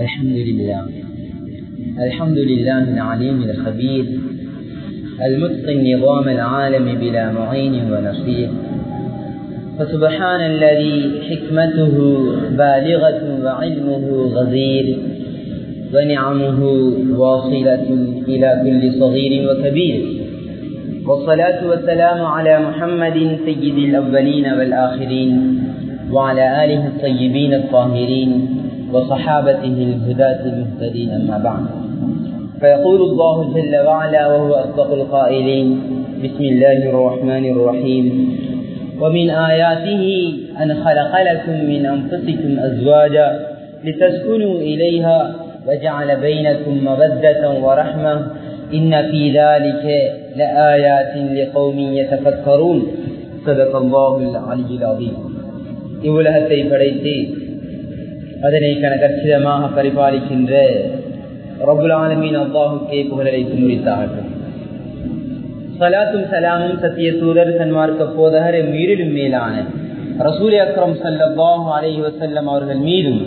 الحمد لله الحمد لله العليم الخبير المتقن نظام العالم بلا معين ونصير فسبحان الذي حكمته بالغة وعلمه غزير ونعمه واصلة إلى كل صغير وكبير. والصلاة والسلام على محمد سيد الأولين والآخرين وعلى آله الطيبين الطاهرين. وصحابته الهداة المهتدين أما بعد فيقول الله جل وعلا وهو أصدق القائلين بسم الله الرحمن الرحيم ومن آياته أن خلق لكم من أنفسكم أزواجا لتسكنوا إليها وجعل بينكم مودة ورحمة إن في ذلك لآيات لقوم يتفكرون صدق الله العلي العظيم இவ்வுலகத்தை படைத்து அதனை கனகச்சிதமாக பரிபாலிக்கின்ற ரபுல் ஆலமீன் அல்லாஹுக்கே புகழரைத்து முடித்தார்கள். சலாத்தும் சலாமும் சத்திய தூதர் சன்மார்க்க போதகர் மீறிடும் மேலான ரசூல் அக்ரம் சல்லாஹு அலஹி வசல்லம் அவர்கள் மீதும்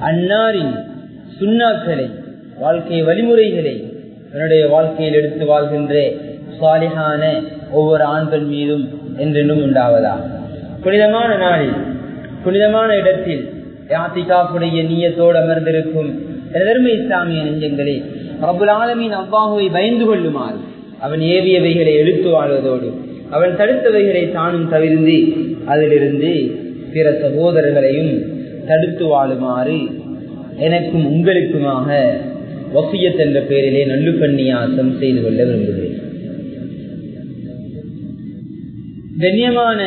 அன்னாரின் சுண்ணாக்களை வாழ்க்கை வழிமுறைகளை என்னுடைய வாழ்க்கையில் எடுத்து வாழ்கின்ற சாலிகான ஒவ்வொரு ஆண்கள் மீதும் என்றென்றும் உண்டாவதா? புனிதமான நாளில் புனிதமான இடத்தில் யாத்திகாப்புடைய நீயத்தோடு அமர்ந்திருக்கும் எதர்மை இஸ்லாமிய நெஞ்சங்களே. அபுல் ஆலமின் அவ்வாஹுவை பயந்து கொள்ளுமாறு அவன் ஏவியவைகளை எழுத்து வாழ்வதோடு அவன் தடுத்தவைகளை தானும் தவிர்ந்து அதிலிருந்து பிற சகோதரர்களையும் தடுத்து வாழுமாறு எனக்கும் உங்களுக்குமாக வசியத் என்ற பெயரிலே நல்லு பண்ணியாசம் செய்து கொள்ள விரும்புகிறேன். கண்ணியமான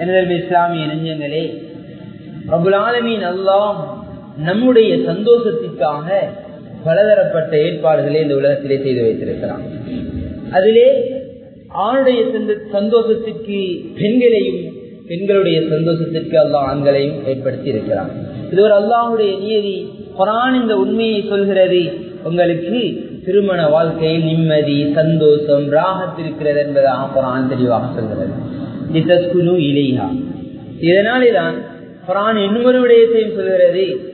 எனதர்மை இஸ்லாமிய நெஞ்சங்களே அபுல் அல்லாம் நம்முடைய சந்தோஷத்திற்காக பலதரப்பட்ட ஏற்பாடுகளை இந்த உலகத்திலே செய்து வைத்திருக்கிறான். அதிலே ஆணுடைய சந்தோஷத்திற்கு பெண்களையும் பெண்களுடைய சந்தோஷத்திற்கு அல்லாஹ் ஆண்களையும் ஏற்படுத்தி இருக்கிறான் இது ஒரு அல்லாஹுடைய நியதி குரான் இந்த உண்மையை சொல்கிறது. உங்களுக்கு திருமண வாழ்க்கையில் நிம்மதி சந்தோஷம் ராகத்திருக்கிறது என்பதாக குரான் தெளிவாக சொல்கிறது. இலையா இதனாலேதான் குரான் இன்னொரு விடயத்தையும் சொல்கிறது.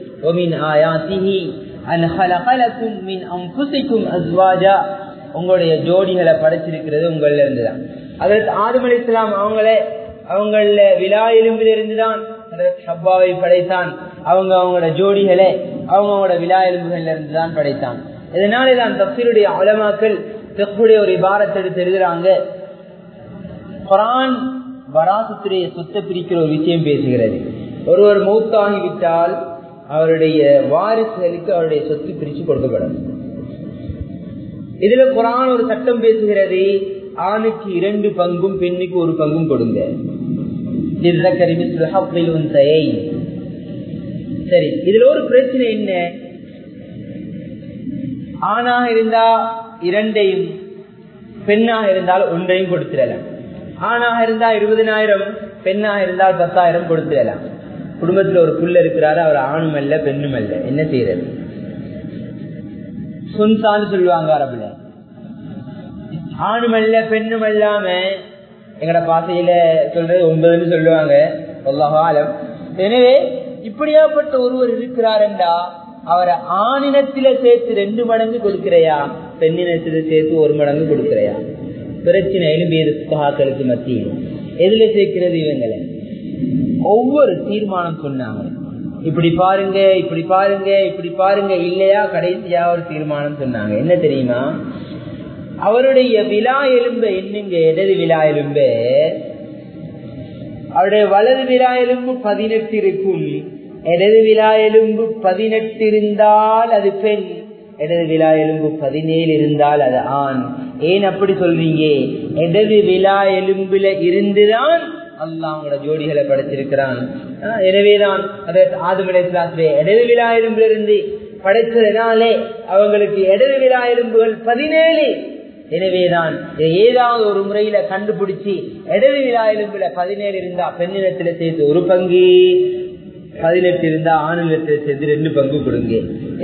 உங்களுடைய ஜோடிகளை படைச்சிருக்கிறது உங்கள இருந்துதான் அதற்கு ஆதம் அலி இஸ்லாம் அவங்களே அவங்கள விழா எலும்பில் இருந்துதான் ஹப்பாவை படைத்தான். அவங்க அவங்களோட ஜோடிகளை அவங்க அவங்களோட விழா எலும்புகள்ல இருந்துதான் படைத்தான். இதனாலே தான் தப்சீருடைய அலமாக்கள் தெப்புடைய ஒரு இபாரத்தை எடுத்து எழுதுறாங்க. குரான் வராசத்துடைய சொத்தை பிரிக்கிற ஒரு விஷயம் பேசுகிறது. ஒருவர் மௌத்தாகிவிட்டால் அவருடைய வாரிசுகளுக்கு அவருடைய சொத்து பிரிச்சு கொடுக்கப்படும். இதுல குரான் ஒரு சட்டம் பேசுகிறது ஆணுக்கு இரண்டு பங்கும் பெண்ணுக்கு ஒரு பங்கும் கொடுங்க. சரி இதுல ஒரு பிரச்சனை என்ன? ஆணாக இருந்தா இரண்டையும் பெண்ணாக இருந்தால் ஒன்றையும் கொடுத்துடலாம். ஆணாக இருந்தா இருபதினாயிரம் பெண்ணாக இருந்தால் பத்தாயிரம் கொடுத்துடலாம். குடும்பத்துல ஒரு புள்ள இருக்கிறாரு அவர் ஆணும் அல்ல பெண்ணும் அல்ல. என்ன செய்யறது? சுன்சான்னு சொல்லுவாங்க அரபுல. ஆணும் அல்ல பெண்ணும் அல்லாம எங்கட பாசையில சொல்றது ஒன்பதுன்னு சொல்லுவாங்க. ஆலம். எனவே இப்படியாப்பட்ட ஒருவர் இருக்கிறாருண்டா அவரை ஆணினத்தில சேர்த்து ரெண்டு மடங்கு கொடுக்கிறையா? பெண்ணினத்தில சேர்த்து ஒரு மடங்கு கொடுக்கிறையா? பிரச்சனை எழுப்பியது சுகாக்களுக்கு மத்தியில் எதுல சேர்க்கிறது இவங்களை? ஒவ்வொரு தீர்மானம் சொன்னாங்க. இப்படி பாருங்க இப்படி பாருங்க இப்படி பாருங்க இல்லையா? கடைசியா ஒரு தீர்மானம் சொன்னாங்க. என்ன தெரியுமா? அவருடைய விழா எலும்ப என்னங்க? இடது விழா எலும்பு? அவருடைய வலது விழா எலும்பு பதினெட்டு இருக்கும். இடது விழா எலும்பு பதினெட்டு இருந்தால் அது பெண். இடது விழா எலும்பு பதினேழு இருந்தால் அது ஆண். ஏன் அப்படி சொல்றீங்க? இடது விழா எலும்புல இருந்துதான் அல்லா அவங்களோட ஜோடிகளை படைச்சிருக்கிறான். எனவேதான் ஆதுமலை இடது விழா எலும்புல இருந்து அவங்களுக்கு இடது விழா எலும்புகள் பதினேழு. எனவேதான் ஏதாவது ஒரு முறையில கண்டுபிடிச்சு இடது விழா எலும்புல பதினேழு இருந்தா பெண்ணினத்துல சேர்த்து ஒரு பங்கு பதினெட்டு இருந்தா ஆணிலத்தில் சேர்த்து ரெண்டு பங்கு கொடுங்க.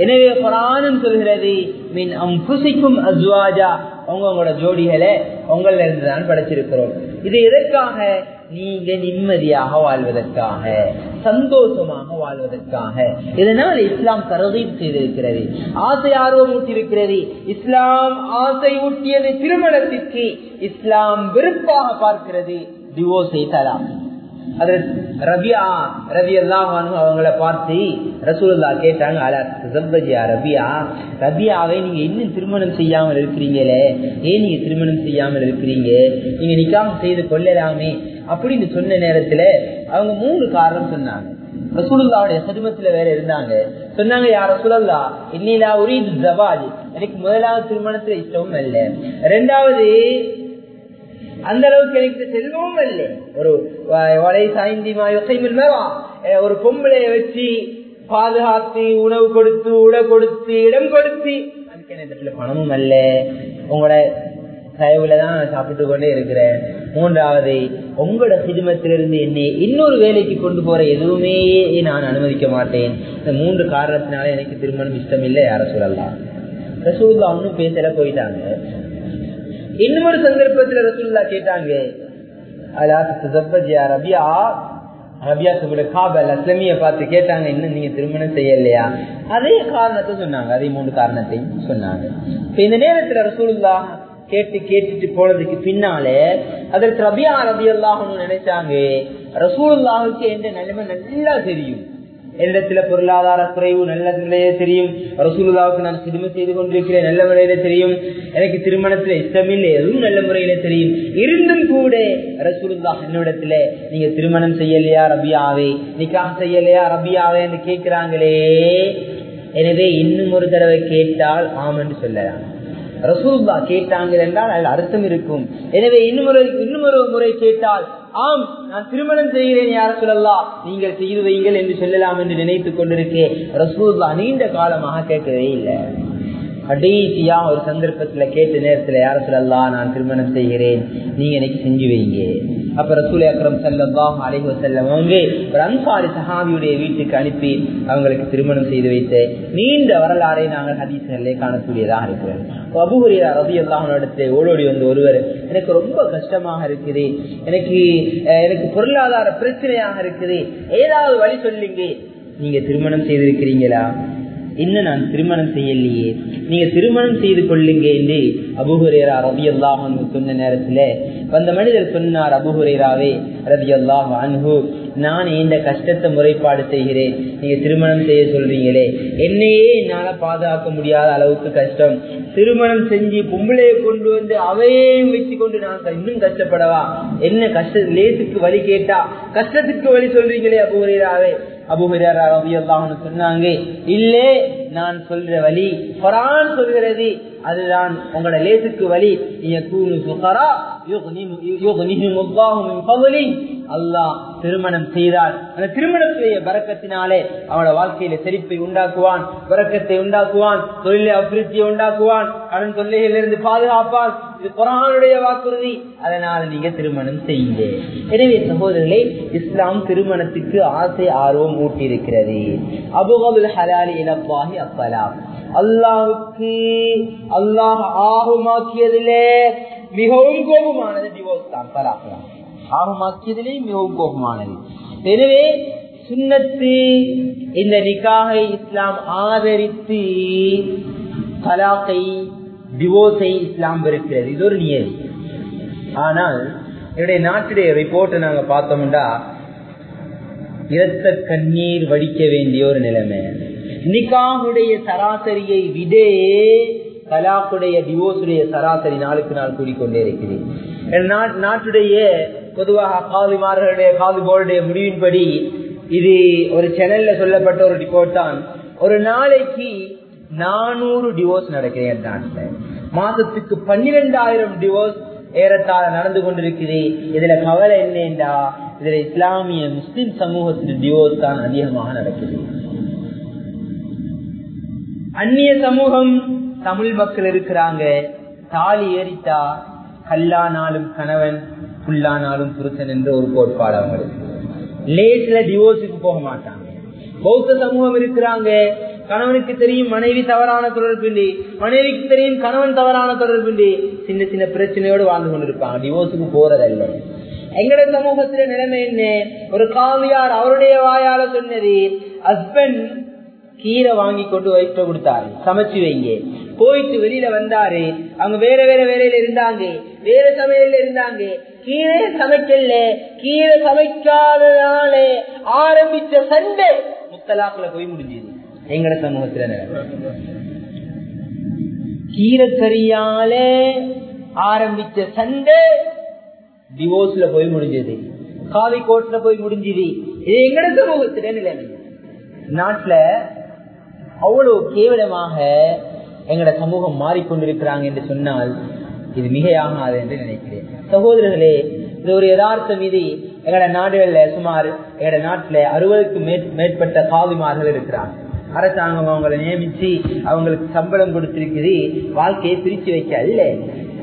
எனவே குரானும் சொல்கிறது மீன் அம்புசிக்கும் அஸ்வாஜா. உங்களோட ஜோடிகளை உங்கள இருந்து தான் படைச்சிருக்கிறோம். இது எதற்காக? நீங்க நிம்மதியாக வாழ்வதற்காக சந்தோஷமாக வாழ்வதற்காக. இதனால் இஸ்லாம் தரதீப் செய்திருக்கிறது. ஆசை ஆர்வம் ஊட்டியிருக்கிறது. இஸ்லாம் ஆசை ஊட்டியது திருமணத்திற்கு இஸ்லாம் வெறுப்பாக பார்க்கிறது. டிவோர்ஸை தலாம் ரபியா ரவி எல்லாம் அவங்கள பார்த்து ரசூல்லா கேட்டாங்க ரபியா? ரபியாவை நீங்க இன்னும் திருமணம் செய்யாமல் இருக்கிறீங்களே? ஏன் நீங்க திருமணம் செய்யாமல் இருக்கிறீங்க? நீங்க நிக்காம செய்து கொள்ளலாமே. அப்படின்னு சொன்ன நேரத்துல அவங்க மூணு காரணம் சொன்னாங்க. ரசூலுல்லாவுடைய சதுமத்துல வேற இருந்தாங்க. சொன்னாங்க யார் ரசூலல்லா இன்னிலா உரி ஜவாஜ் எனக்கு முதலாவது திருமணத்துல இஷ்டமும் அல்ல. ரெண்டாவது அந்த அளவுக்கு எனக்கு செல்வமும் இல்லை ஒரு வலை சாய்ந்திமா ஒரு பொம்பளைய வச்சு பாதுகாத்து உணவு கொடுத்து உட கொடுத்து இடம் கொடுத்து அதுக்கு எனக்கு பணமும் அல்ல. உங்களோட தயவுல தான் சாப்பிட்டு கொண்டே இருக்கிறேன். மூன்றாவது உங்களோட சிதுமத்திலிருந்து என்னை இன்னொரு வேலைக்கு கொண்டு போற எதுவுமே நான் அனுமதிக்க மாட்டேன். இந்த மூன்று காரணத்தினால எனக்கு திருமணம் இஷ்டம் இல்லை யார சொல்லலாம் ரசூல்லா ஒன்னும் பேசல போயிட்டாங்க. இன்னொரு சந்தர்ப்பத்துல ரசூல்லா கேட்டாங்க ரபியா? ரபியா சுகுல காபல் அஸ்லமிய பார்த்து கேட்டாங்க இன்னும் நீங்க திருமணம் செய்யலையா? அதே காரணத்தை சொன்னாங்க அதே மூன்று காரணத்தை சொன்னாங்க. இந்த நேரத்துல ரசூல்லா கேட்டு கேட்டுட்டு போனதுக்கு பின்னாலே அதற்கு ரபியா ரபி அல்லாஹன்னு நினைச்சாங்க ரசூலுல்லாவுக்கு எந்த நிலைமை நல்லா தெரியும். என்னிடத்துல பொருளாதார குறைவு நல்ல நிலையே தெரியும். ரசூலுல்லாவுக்கு நான் சிறுமை செய்து கொண்டிருக்கிறேன் நல்ல முறையில தெரியும். எனக்கு திருமணத்துல இஷ்டமில்லை எதுவும் நல்ல முறையில தெரியும். இருந்தும் கூட ரசூலுல்லா என்னிடத்துல நீங்க திருமணம் செய்யலையா ரபியாவே? நிக்காக செய்யலையா ரபியாவே? என்று கேட்கிறாங்களே. எனவே இன்னும் ஒரு தடவை கேட்டால் ஆம் என்று சொல்லலாம். ரசூல்லா கேட்டாங்க என்றால் அதில் அர்த்தம் இருக்கும். எனவே இன்னும் இன்னும் ஒரு முறை கேட்டால் ஆம் நான் திருமணம் செய்கிறேன் யார சொல்லலாம் நீங்கள் செய்து வைங்கள் என்று சொல்லலாம் என்று நினைத்துக் கொண்டிருக்கேன் ரசூல்லா நீண்ட காலமாக கேட்கவே இல்லை. கடைசியா ஒரு சந்தர்ப்பத்துல கேட்ட நேரத்துல யார சொல்லலாம் நான் திருமணம் செய்கிறேன். நீங்க எனக்கு செஞ்சு வைங்க. அப்ப ரசூல் அக்ரம் செல்லம் அலைஹு செல்லம் அவங்க ஒரு அன்சாரி சஹாபியுடைய வீட்டுக்கு அனுப்பி அவங்களுக்கு திருமணம் செய்து வைத்து நீண்ட வரலாறை நாங்கள் ஹதீசர்களே காணக்கூடியதாக இருக்கிறோம் அபுஹுரியா ரபி அல்லாஹிடத்தை ஓடோடி வந்த ஒருவர் எனக்கு ரொம்ப கஷ்டமாக இருக்குது. எனக்கு எனக்கு பொருளாதார பிரச்சனையாக இருக்குது. ஏதாவது வழி சொல்லுங்க. நீங்க திருமணம் செய்திருக்கிறீங்களா? இன்னும் நான் திருமணம் செய்யலையே. நீங்க திருமணம் செய்து கொள்ளுங்க என்று அபுஹுரேரா ரபி அல்லாஹ் சொன்ன நேரத்துல அந்த மனிதர் சொன்னார் அபுஹுரேராவே ரபி அல்லாஹ் அன்ஹு நான் இந்த கஷ்டத்தை முறைப்பாடு செய்கிறேன். நீங்க திருமணம் செய்ய சொல்றீங்களே. என்னையே என்னால பாதுகாக்க முடியாத அளவுக்கு கஷ்டம். திருமணம் செஞ்சு பொம்பளையை கொண்டு வந்து அவையையும் வைத்து கொண்டு நான் இன்னும் கஷ்டப்படவா? என்ன கஷ்ட லேசுக்கு வழி கேட்டா? கஷ்டத்துக்கு வழி சொல்றீங்களே அபுஹுரேராவே அபுஹுரேரா ரவி அல்லாஹ்னு சொன்னாங்க இல்லே நான் சொல்ற வழி குரான் சொல்கிறது அதுதான் உங்களோட லேசுக்கு வழி. அல்லாஹ் திருமணம் செய்தால் அந்த திருமணத்துடைய பறக்கத்தினாலே அவனோட வாழ்க்கையில செழிப்பை உண்டாக்குவான் பறக்கத்தை உண்டாக்குவான் தொழிலை அபிவிருத்தியை உண்டாக்குவான் கடன் தொல்லைகளிலிருந்து பாதுகாப்பான். இது குரானுடைய வாக்குறுதி. அதனால நீங்க திருமணம் செய்யுங்க. எனவே சகோதரர்களே இஸ்லாம் திருமணத்துக்கு ஆசை ஆர்வம் ஊட்டியிருக்கிறது. அபுகபுல் ஹலாலி இலப்பாகி அப்பலாம் அல்லாவுக்கு அல்லாஹ் ஆகுமாக்கியதிலே மிகவும் கோபமானது டிவோர்ஸ் தான் பலாக்கலாம் ஆர்வமாக்கியதிலே மிகவும் கோபமானது. எனவே சுண்ணத்து இந்த நிக்காகை இஸ்லாம் ஆதரித்து தலாக்கை டிவோர்ஸை இஸ்லாம் இருக்கிறது இது ஒரு நியதி. ஆனால் என்னுடைய நாட்டுடைய ரிப்போர்ட்டை நாங்கள் பார்த்தோம்னா இரத்த கண்ணீர் வடிக்க வேண்டிய ஒரு நிலைமை. நிக்காவுடைய சராசரியை விடே கலாக்குடைய டிவோர்ஸுடைய சராசரி நாளுக்கு நாள் கூடிக்கொண்டே இருக்கிறேன் நாட்டுடைய பொதுவாக காலிமார்களுடைய காலிபோருடைய முடிவின்படி இது ஒரு சேனல்ல சொல்லப்பட்ட ஒரு ரிப்போர்ட் தான். ஒரு நாளைக்கு நானூறு டிவோர்ஸ் நடக்குது நாட்டுல மாசத்துக்கு பன்னிரெண்டாயிரம் டிவோர்ஸ் ஏறத்தாழ நடந்து கொண்டிருக்குது. இதுல கவலை என்னண்டா? இதுல இஸ்லாமிய முஸ்லிம் சமூகத்தில் டிவோர்ஸ் தான் அதிகமாக நடக்குது. அந்நிய சமூகம் தமிழ் மக்கள் இருக்கிறாங்க. தாலி ஏறித்தா கல்லானாலும் கணவன் புல்லானாலும் புருஷன் என்ற ஒரு கோட்பாடு அவங்களுக்கு. லேட்ல டிவோர்ஸுக்கு போக மாட்டாங்க. பௌத்த சமூகம் இருக்கிறாங்க. கணவனுக்கு தெரியும் மனைவி தவறான தொடர்பின்றி மனைவிக்கு தெரியும் கணவன் தவறான தொடர்பின்றி சின்ன சின்ன பிரச்சனையோடு வாழ்ந்து கொண்டிருப்பாங்க. டிவோர்ஸுக்கு போறதல்ல. எங்கட சமூகத்துல நிலைமை என்ன? ஒரு காவியார் அவருடைய வாயால சொன்னது ஹஸ்பண்ட் கீரை வாங்கி கொண்டு வைப்ப கொடுத்தாரு. சமைச்சு வைங்க. போயிட்டு வெளியில வந்தாரு. அவங்க வேற வேற வேலையில இருந்தாங்க. வேற சமையல்ல இருந்தாங்க. கீரை சமைக்கல. கீரை சமைக்காதனாலே ஆரம்பிச்ச சண்டை முத்தலாக்குல போய் முடிஞ்சது. எங்கட சமூகத்துல கீரைக்கறியால ஆரம்பிச்ச சண்டை டிவோர்ஸ்ல போய் முடிஞ்சது. காவி கோட்ல போய் முடிஞ்சது. இது எங்கட சமூகத்துல நிலைமை. நாட்டுல அவ்வளவு கேவலமாக எங்கட சமூகம் மாறிக்கொண்டிருக்கிறாங்க என்று சொன்னால் இது மிகையாகாது என்று நினைக்கிறேன். சகோதரர்களே இது ஒரு யதார்த்தம் இது. எங்கட நாடுகள்ல சுமார் எங்கட நாட்டுல அறுபதுக்கு மேற்பட்ட காவிமார்கள் இருக்கிறாங்க. அரசாங்கம் அவங்களை நியமிச்சு அவங்களுக்கு சம்பளம் கொடுத்திருக்குது வாழ்க்கையை பிரிச்சு வைக்க அல்ல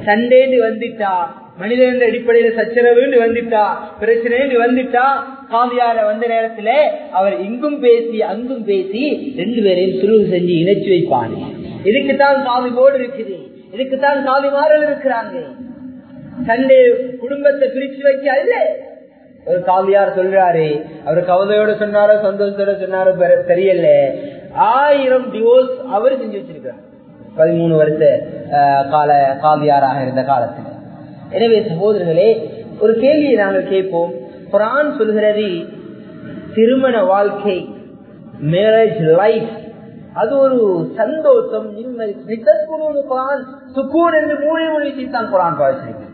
சண்டேன்னு வந்துட்டா மனிதன் அடிப்படையில சச்சரவுன்னு வந்துட்டா பிரச்சனைன்னு வந்துட்டா காவியார வந்த நேரத்துல அவர் இங்கும் பேசி அங்கும் பேசி ரெண்டு பேரையும் சுருவு செஞ்சு இணைச்சு வைப்பாங்க இதுக்குத்தான் காவி போர்டு இருக்குது. இதுக்குத்தான் காவி மாறல் இருக்கிறாங்க. சண்டே குடும்பத்தை பிரிச்சு வைக்க அல்ல ஒரு காவியார் சொல்றாரு அவர் கவலையோட சொன்னாரோ சந்தோஷத்தோட சொன்னாரோ தெரியல. ஆயிரம் டிவோர்ஸ் அவர் செஞ்சு வச்சிருக்கிறார். பதிமூணு வருஷ கால காவியாராக இருந்த காலத்தில். எனவே சகோதரர்களே ஒரு கேள்வியை நாங்கள் கேட்போம். குரான் சொல்கிறது திருமண வாழ்க்கை மேரேஜ் லைஃப் அது ஒரு சந்தோஷம் நிம்மதி. குரான் சுக்கூன் என்று மூணு மூணு சித்தான் குரான் பாதிச்சிருக்கு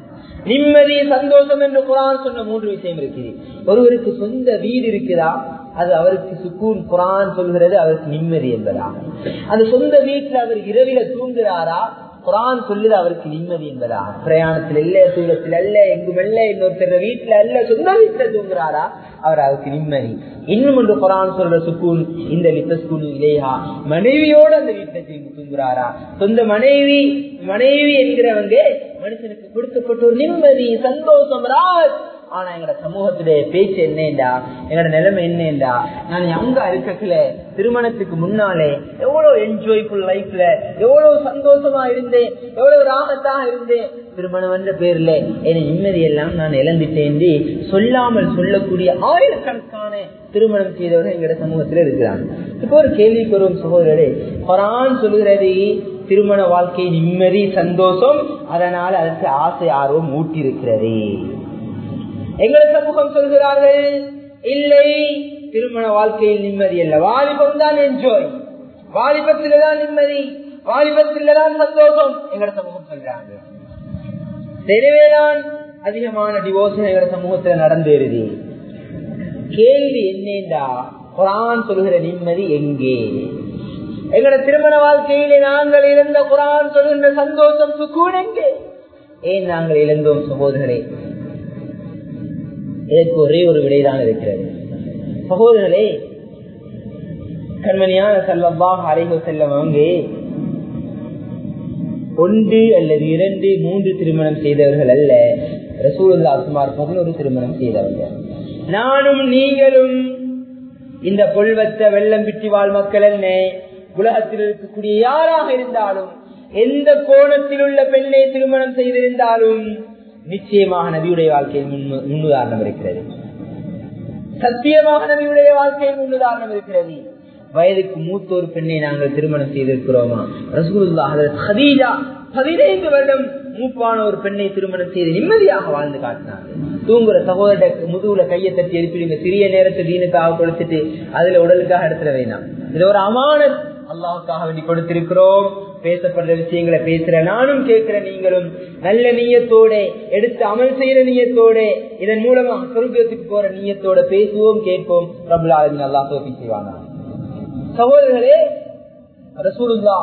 நிம்மதி சந்தோஷம் என்று குரான் சொன்ன மூன்று விஷயம் இருக்குது. ஒருவருக்கு சொந்த வீடு இருக்குதா? அது அவருக்கு சுக்கூன் குரான் சொல்கிறது அவருக்கு நிம்மதி என்பதா அந்த சொந்த வீட்டுல அவர் இரவில தூங்குறாரா? குரான் சொல்லுது அவருக்கு நிம்மதி என்பதா பிரயாணத்தில் இல்ல தூரத்தில் அல்ல எங்கும் அல்ல இன்னொருத்தர் வீட்டுல அல்ல சொந்த வீட்டுல தூங்குறாரா? அவர் அவருக்கு நிம்மதி. இன்னும் ஒன்று குரான் சொல்ற சுக்கூன் இந்த லித்தஸ்கூன் இல்லையா மனைவியோட அந்த வீட்டுல தூங்குறாரா? சொந்த மனைவி மனைவி என்கிறவங்க மனுஷனுக்கு கொடுக்கப்பட்ட ஒரு நிம்மதி சந்தோஷம் ராஜ். ஆனா எங்கட சமூகத்திலே பேச்சு என்னடா எங்கட நிலைமை என்னடா நான் அங்க இருக்கல திருமணத்துக்கு முன்னாலே எவ்வளவு என்ஜாய்ஃபுல் லைஃப்ல எவ்வளவு சந்தோஷமா இருந்தேன் எவ்வளவு ராகத்தாக இருந்தேன். திருமணம் என்ற பேர்ல என் நிம்மதி எல்லாம் நான் இழந்துட்டேன் சொல்லாமல் சொல்லக்கூடிய ஆயிரக்கணக்கான திருமணம் செய்தவர்கள் எங்கட சமூகத்துல இருக்கிறாங்க. இப்போ ஒரு கேள்வி கூறும் சகோதரே குரான் சொல்லுகிறது திருமண வாழ்க்கை நிம்மதி சந்தோஷம் அதனால அதற்கு ஆசை ஆர்வம் ஊட்டி இருக்கிறது எங்கள் சமூகம் சொல்கிறார்கள் இல்லை திருமண வாழ்க்கையில் நிம்மதி அல்ல. வாலிபம் தான் என்ஜாய் வாலிபத்தில் தான் நிம்மதி வாலிபத்தில் தான் சந்தோஷம் எங்கட சமூகம் சொல்றாங்க. தெரியவேதான் அதிகமான டிவோர்ஸ் எங்கட சமூகத்துல நடந்தேறுது. கேள்வி என்னண்டா குரான் சொல்கிற நிம்மதி எங்கே? எங்கட திருமண வாழ்க்கையிலே நாங்கள் இழந்த குரான் சொல்கின்ற சந்தோஷம் சுக்கூன் எங்கே? ஏன் நாங்கள் இழந்தோம் சகோதரரே? இதற்கு ஒரே ஒரு விடைதான் இருக்கிறது. சகோதரர்களே கண்மணியான செல்வமாக அறைகள் செல்லம் அவங்க ஒன்று அல்லது இரண்டு மூன்று திருமணம் செய்தவர்கள் அல்ல. ரசூலுல்லா சுமார் பதினோரு திருமணம் செய்தவர்கள் நானும் நீங்களும் இந்த பொல்வத்த வெள்ளம் பிட்டி வாழ் மக்கள் என்ன உலகத்தில் இருக்கக்கூடிய யாராக இருந்தாலும் எந்த கோணத்தில் உள்ள பெண்ணை திருமணம் செய்திருந்தாலும் நிச்சயமாக நபியுடைய வாழ்க்கையில் முன்னுதாரணம் இருக்கிறது. சத்தியமாக நபியுடைய வாழ்க்கையில் முன்னுதாரணம் இருக்கிறது. வயதுக்கு மூத்த ஒரு பெண்ணை நாங்கள் திருமணம் செய்திருக்கிறோமா? ரசூலுல்லா ஹதீஜா பதினைந்து வருடம் மூப்பான ஒரு பெண்ணை திருமணம் செய்து நிம்மதியாக வாழ்ந்து காட்டினாங்க தூங்குற சகோதர முதுகுல கையை தட்டி எழுப்பிடுங்க. சிறிய நேரத்தை வீணுக்காக கொடுத்துட்டு அதுல உடலுக்காக எடுத்துட வேணாம். இது ஒரு அமான அல்லாவுக்காக வேண்டி கொடுத்திருக்கிறோம். பேசப்படுற விஷயங்களை பேசுற நானும் கேட்கிற நீங்களும் நல்ல நீயத்தோட எடுத்து அமல் செய்யற நீயத்தோட இதன் மூலமா சொர்க்கத்துக்கு போற நீயத்தோட பேசுவோம் கேட்போம். பிரபலாவது நல்லா தோப்பி செய்வாங்க சகோதரர்களே ரசூலுல்லா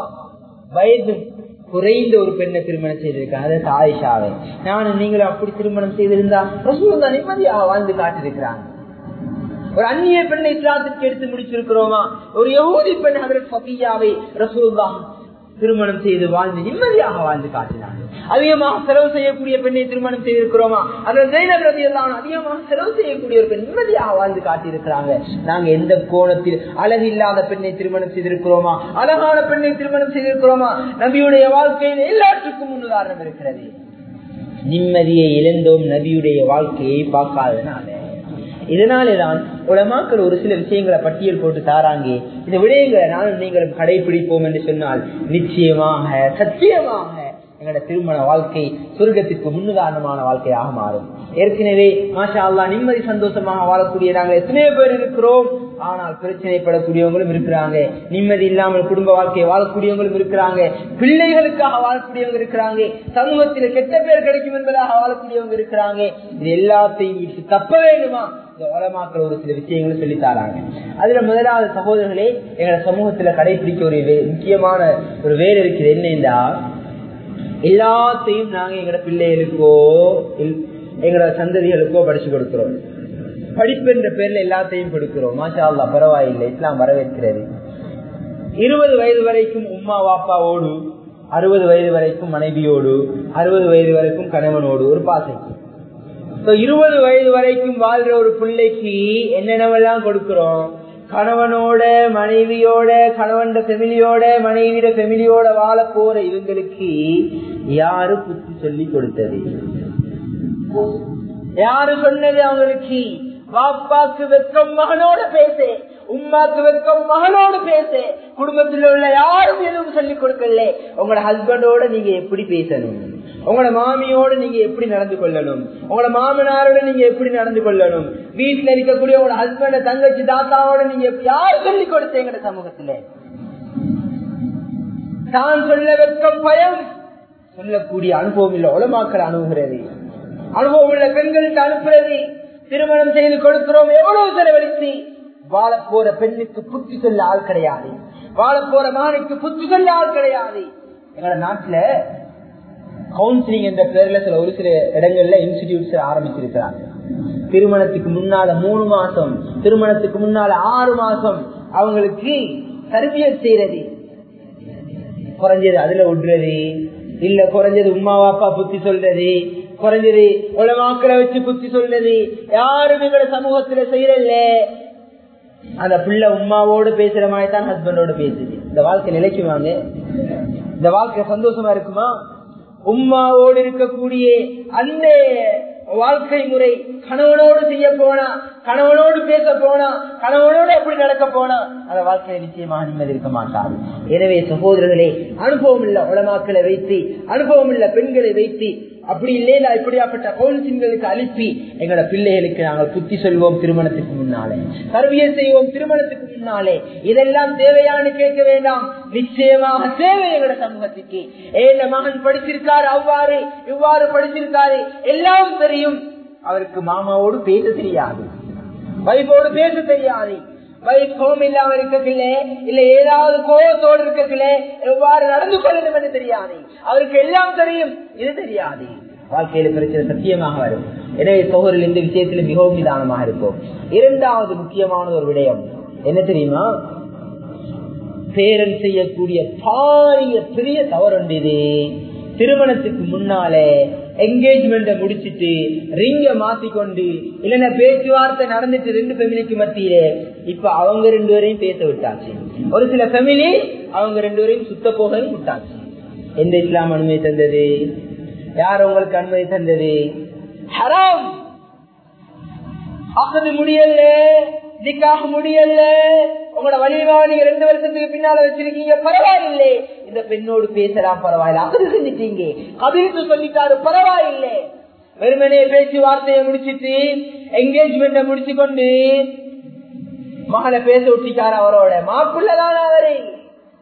வயது குறைந்த ஒரு பெண்ணை திருமணம் செய்திருக்காங்க அதாவது தாயிஷாவை நானும் நீங்களும் அப்படி திருமணம் செய்திருந்தா ரசூலுல்லா நிம்மதியாக வாழ்ந்து காட்டிருக்கிறாங்க ஒரு அந்நிய பெண்ணை இஸ்லாத்திற்கு எடுத்து முடிச்சிருக்கிறோமா? ஒரு யகுதி பெண் ஹதரத் சபியாவை ரசூல்லா திருமணம் செய்து வாழ்ந்து நிம்மதியாக வாழ்ந்து காட்டினாங்க அதிகமாக செலவு செய்யக்கூடிய பெண்ணை திருமணம் செய்திருக்கிறோமா? அதில் ஜெயினப் ரதி எல்லாம் அதிகமாக செலவு செய்யக்கூடிய ஒரு பெண் நிம்மதியாக வாழ்ந்து காட்டியிருக்கிறாங்க. நாங்க எந்த கோணத்தில் அழகு இல்லாத பெண்ணை திருமணம் செய்திருக்கிறோமா? அழகான பெண்ணை திருமணம் செய்திருக்கிறோமா? நபியுடைய வாழ்க்கையில் எல்லாற்றுக்கும் முன்னுதாரணம் இருக்கிறது. நிம்மதியை இழந்தோம் நபியுடைய வாழ்க்கையை பார்க்காதனால. இதனாலேதான் உலமாக்கள் ஒரு சில விஷயங்களை பட்டியல் போட்டு தாராங்க இந்த விடயங்களை நானும் நீங்களும் கடைபிடிப்போம் என்று சொன்னால் நிச்சயமாக சத்தியமாக எங்களோட திருமண வாழ்க்கை சுருகத்திற்கு முன்னுதாரணமான வாழ்க்கையாக மாறும். ஏற்கனவே மாஷா அல்லா நிம்மதி சந்தோஷமாக வாழக்கூடிய நாங்கள் எத்தனையோ பேர் இருக்கிறோம். ஆனால் பிரச்சனைப்படக்கூடியவங்களும் இருக்கிறாங்க. நிம்மதி இல்லாமல் குடும்ப வாழ்க்கையை வாழக்கூடியவங்களும் இருக்கிறாங்க. பிள்ளைகளுக்காக வாழக்கூடியவங்க இருக்கிறாங்க. சமூகத்தில் கெட்ட பேர் கிடைக்கும் என்பதாக வாழக்கூடியவங்க இருக்கிறாங்க. இது எல்லாத்தையும் விட்டு தப்ப வேண்டுமா? உலமாக்கள் ஒரு சில விஷயங்களும் சொல்லி தராங்க அதுல முதலாவது சகோதரர்களே எங்களோட சமூகத்துல கடைபிடிக்க ஒரு முக்கியமான ஒரு வேலை இருக்குது. என்னன்னா எல்லாத்தையும் நாங்க எங்களோட பிள்ளைகளுக்கோ எங்களோட சந்ததிகளுக்கோ படிச்சு கொடுக்கிறோம். படிப்பு என்ற பேர்ல எல்லாத்தையும் கொடுக்கிறோம். மாஷா அல்லா பரவாயில்லை இஸ்லாம் வரவேற்கிறது. இருபது வயது வரைக்கும் உம்மா வாப்பாவோடு அறுபது வயது வரைக்கும் மனைவியோடு அறுபது வயது வரைக்கும் கணவனோடு ஒரு பாசைக்கு. இருபது வயது வரைக்கும் வாழ்ற ஒரு பிள்ளைக்கு என்னென்னவெல்லாம் கொடுக்கிறோம்? கணவனோட மனைவியோட கணவன் ஃபெமிலியோட மனைவியோட ஃபெமிலியோட வாழ போற இவங்களுக்கு யாரு புத்தி சொல்லி கொடுத்தது? யாரு சொன்னது அவங்களுக்கு? பாப்பாக்கு வெக்கம் மகனோட பேச. உமாக்கு வெக்கம் மகனோடு பேச. குடும்பத்தில் உள்ள யாரும் எதுவும் சொல்லிக் கொடுக்கல. உங்களோட ஹஸ்பண்டோட நீங்க எப்படி பேசணும்? உங்களோட மாமியோட நீங்க எப்படி நடந்து கொள்ளணும்? உங்களோட மாமனாரோட நீங்க எப்படி நடந்து கொள்ளணும்? வீட்டுல இருக்கக்கூடிய உங்களோட ஹஸ்பண்ட தங்கச்சி தாத்தாவோட நீங்க யார் சொல்லி கொடுத்தீங்க சமூகத்துல? தான் சொல்ல வெக்கம் பயம். சொல்லக்கூடிய அனுபவம் இல்ல உலமாக்கள் அணுகுகிறது அனுபவம் உள்ள பெண்களுக்கு அனுப்புறது. திருமணம் செய்து கொடுக்கிறோம் எவ்வளவு செலவழித்து? வாழ போற பெண்ணுக்கு புத்தி சொல்ல ஆள் கிடையாது. வாழ போற மானுக்கு புத்தி சொல்ல ஆள் கிடையாது. எங்களோட நாட்டுல கவுன்சிலிங் என்ற பேர்ல சில ஒரு சில இடங்கள்ல இன்ஸ்டிடியூட்ஸ் ஆரம்பிச்சிருக்கிறாங்க. திருமணத்துக்கு முன்னால மூணு மாசம் திருமணத்துக்கு முன்னால ஆறு மாசம் அவங்களுக்கு தர்பியத் செய்யறது குறைஞ்சது அதுல விடுறது இல்ல குறைஞ்சது உமா வாப்பா புத்தி சொல்றது. குறைஞ்சது உலமாக்களை வச்சு புத்தி சொல்றது. யாரும் எங்களோட சமூகத்துல செய்யறல்ல அந்த பிள்ளை உமாவோடு பேசுற மாதிரி தான் ஹஸ்பண்டோடு பேசுது. இந்த வாழ்க்கை நிலைக்குவாங்க இந்த வாழ்க்கை சந்தோஷமா இருக்குமா? உம்மாவோடு இருக்கக்கூடிய அந்த வாழ்க்கை முறை. கணவனோடு செய்ய போனா கணவனோடு பேச போனா கணவனோடு எப்படி நடக்க போனா அந்த வாழ்க்கையில நிச்சயமாக நிம்மதி இருக்க மாட்டார் எனவே சகோதரர்களே அனுபவம் இல்ல உலமாக்களை வைத்து அனுபவம் இல்ல பெண்களை வைத்து அப்படி இல்லையா இப்படியாப்பட்ட கவுன்சில்களுக்கு அனுப்பி எங்களோட பிள்ளைகளுக்கு நாங்கள் புத்தி சொல்வோம் திருமணத்துக்கு முன்னாலே. கருவியை செய்வோம் திருமணத்துக்கு முன்னாலே. இதெல்லாம் தேவையான்னு கேட்க வேண்டாம். நிச்சயமாக தேவை எங்களோட சமூகத்துக்கு. ஏன் மகன் படிச்சிருக்காரு? அவ்வாறு இவ்வாறு படிச்சிருக்காரு. எல்லாம் தெரியும். அவருக்கு மாமாவோடு பேச தெரியாது. வைஃபோடு பேச தெரியாது. வைஃப் இல்லாம இருக்கல இல்ல ஏதாவது கோபத்தோடு இருக்கல எவ்வாறு நடந்து கொள்ளணும் என்று தெரியாது. அவருக்கு எல்லாம் தெரியும். இது தெரியாது. வாழ்க்கையில பிரச்சனை சத்தியமாக வரும். எனவே சோகரில் இந்த விஷயத்தில் மிகவும் நிதானமாக இருக்கும் இரண்டாவது முக்கியமான ஒரு விடயம். என்ன தெரியுமா? பேரன் செய்யக்கூடிய பாரிய பெரிய தவறு இது. திருமணத்துக்கு முன்னாலே என்கேஜ்மெண்ட முடிச்சிட்டு ரிங்க மாத்திக்கொண்டு இல்லைன்னா பேச்சுவார்த்தை நடந்துட்டு ரெண்டு ஃபெமிலிக்கு மத்தியில இப்ப அவங்க ரெண்டு பேரையும் பேச விட்டாச்சு. ஒரு சில ஃபெமிலி அவங்க ரெண்டு பேரையும் சுத்த போகவும் விட்டாச்சு. எந்த இஸ்லாம் அனுமதி தந்தது? யார் உங்களுக்கு அனுமதி தந்தது? ஹராம்! அகது முடியல நிக்காக முடியல உங்களோட வழிவா நீங்க ரெண்டு வருஷத்துக்கு பின்னால வச்சிருக்கீங்க. பரவாயில்லை. இந்த பெண்ணோடு பேசலாம் பரவாயில்ல. அகது செஞ்சிட்டீங்க. கவிழ்த்து சொல்லிட்டாரு பரவாயில்லை. வெறுமனே பேச்சுவார்த்தையை முடிச்சிட்டு என்கேஜ்மெண்ட முடிச்சு கொண்டு மகளை பேச விட்டிக்காரு அவரோட. மாப்பிள்ளதான அவரை.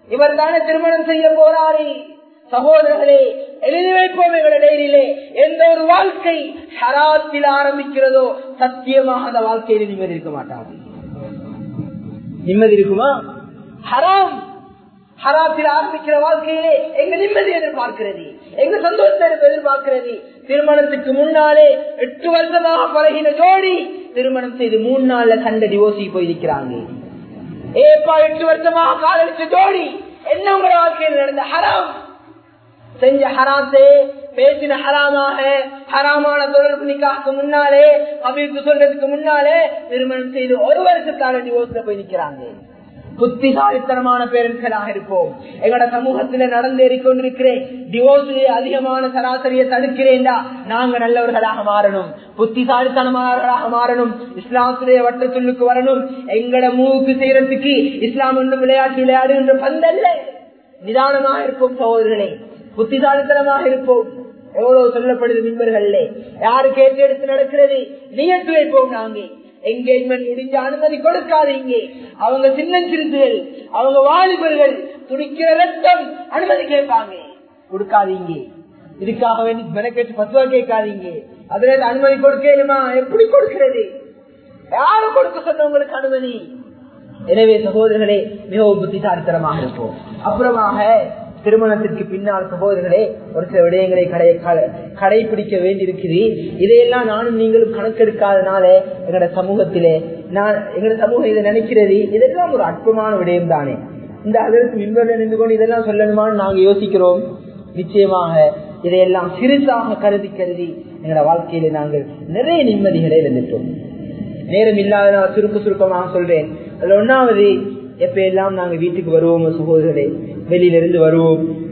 இவர் தானே திருமணம் செய்ய போறாரு. சகோதரர்களே எழுதி வைப்போம் எங்களோட டைரியிலே. எந்த ஒரு வாழ்க்கை ஹராத்தில் ஆரம்பிக்கிறதோ சத்தியமாக அந்த வாழ்க்கையில் இனிமேல் இருக்க மாட்டாங்க நிம்மதி இருக்குமா? ஹராம். ஹராத்தில் ஆரம்பிக்கிற வாழ்க்கையிலே எங்க நிம்மதி எதிர்பார்க்கிறது? எங்க சந்தோஷத்தை எதிர்பார்க்கிறது? திருமணத்துக்கு முன்னாலே எட்டு வருஷமாக பழகின ஜோடி திருமணம் செய்து மூணு நாள்ல கண்ட டிவோசி போயிருக்கிறாங்க. ஏப்பா எட்டு வருஷமாக காதலிச்ச ஜோடி? என்ன உங்க வாழ்க்கையில் நடந்த ஹராம். செஞ்ச ஹராசே பேசின ஹராமாக ஹராமான தொடர்பு நிக்காக்கு முன்னாலே அபிக்கு சொல்றதுக்கு முன்னாலே திருமணம் செய்து ஒரு வருஷத்தால டிவோர்ஸ்ல போய் நிக்கிறாங்க. புத்திசாலித்தனமான பேரன்களாக இருப்போம். எங்கட சமூகத்தில நடந்தேறி கொண்டிருக்கிறேன். அதிகமான சராசரியை தடுக்கிறேன்டா. நாங்க நல்லவர்களாக மாறணும். புத்திசாலித்தனமானவர்களாக மாறணும். இஸ்லாத்துடைய வட்டத்துள்ளுக்கு வரணும். எங்கட மூவுக்கு செய்யறதுக்கு இஸ்லாம் ஒன்றும் விளையாட்டு விளையாடுகின்ற பந்தல்ல. நிதானமாக இருப்போம் சகோதரர்களே. புத்திசாலித்தனமாக இருப்போம். எவ்வளவு சொல்லப்படுது மின்பர்களே யாரு கேட்டு எடுத்து நடக்கிறது? நீயத்து வைப்போம் நாங்க. என்கேஜ்மெண்ட் முடிஞ்ச அனுமதி கொடுக்காதீங்க அவங்க சின்ன சிறுத்தைகள் அவங்க வாலிபர்கள் துடிக்கிற ரத்தம் அனுமதி கேட்பாங்க. கொடுக்காதீங்க இதுக்காக வேண்டி மெனக்கெட்டு பத்துவா கேட்காதீங்க அதுல அனுமதி கொடுக்கலுமா எப்படி கொடுக்கிறது? யாரு கொடுக்க சொன்னவங்களுக்கு அனுமதி? எனவே சகோதரர்களே மிகவும் புத்திசாலித்தனமாக இருப்போம். அப்புறமாக திருமணத்திற்கு பின்னால் சகோதரர்களே ஒரு சில விடயங்களை கடை கடைபிடிக்க வேண்டியிருக்குது இதையெல்லாம் நானும் நீங்களும் கணக்கெடுக்காதனால எங்களோட சமூகத்திலே நான் எங்களோட சமூகம் இதை நினைக்கிறது. இதெல்லாம் ஒரு அற்பமான விடயம் தானே இந்த அதற்கு மின்வெளி நின்று கொண்டு இதெல்லாம் சொல்லணுமான்னு நாங்கள் யோசிக்கிறோம். நிச்சயமாக இதையெல்லாம் சிறுசாக கருதி கருதி எங்களோட வாழ்க்கையில நாங்கள் நிறைய நிம்மதிகளை இழந்துட்டோம். நேரம் இல்லாத நான் சுருக்க சுருக்கமாக சொல்றேன். அதுல ஒன்னாவது எப்ப எல்லாம் நாங்க வீட்டுக்கு வருவோம் சகோதரர்களே வெளியிலிருந்து வருவோம்.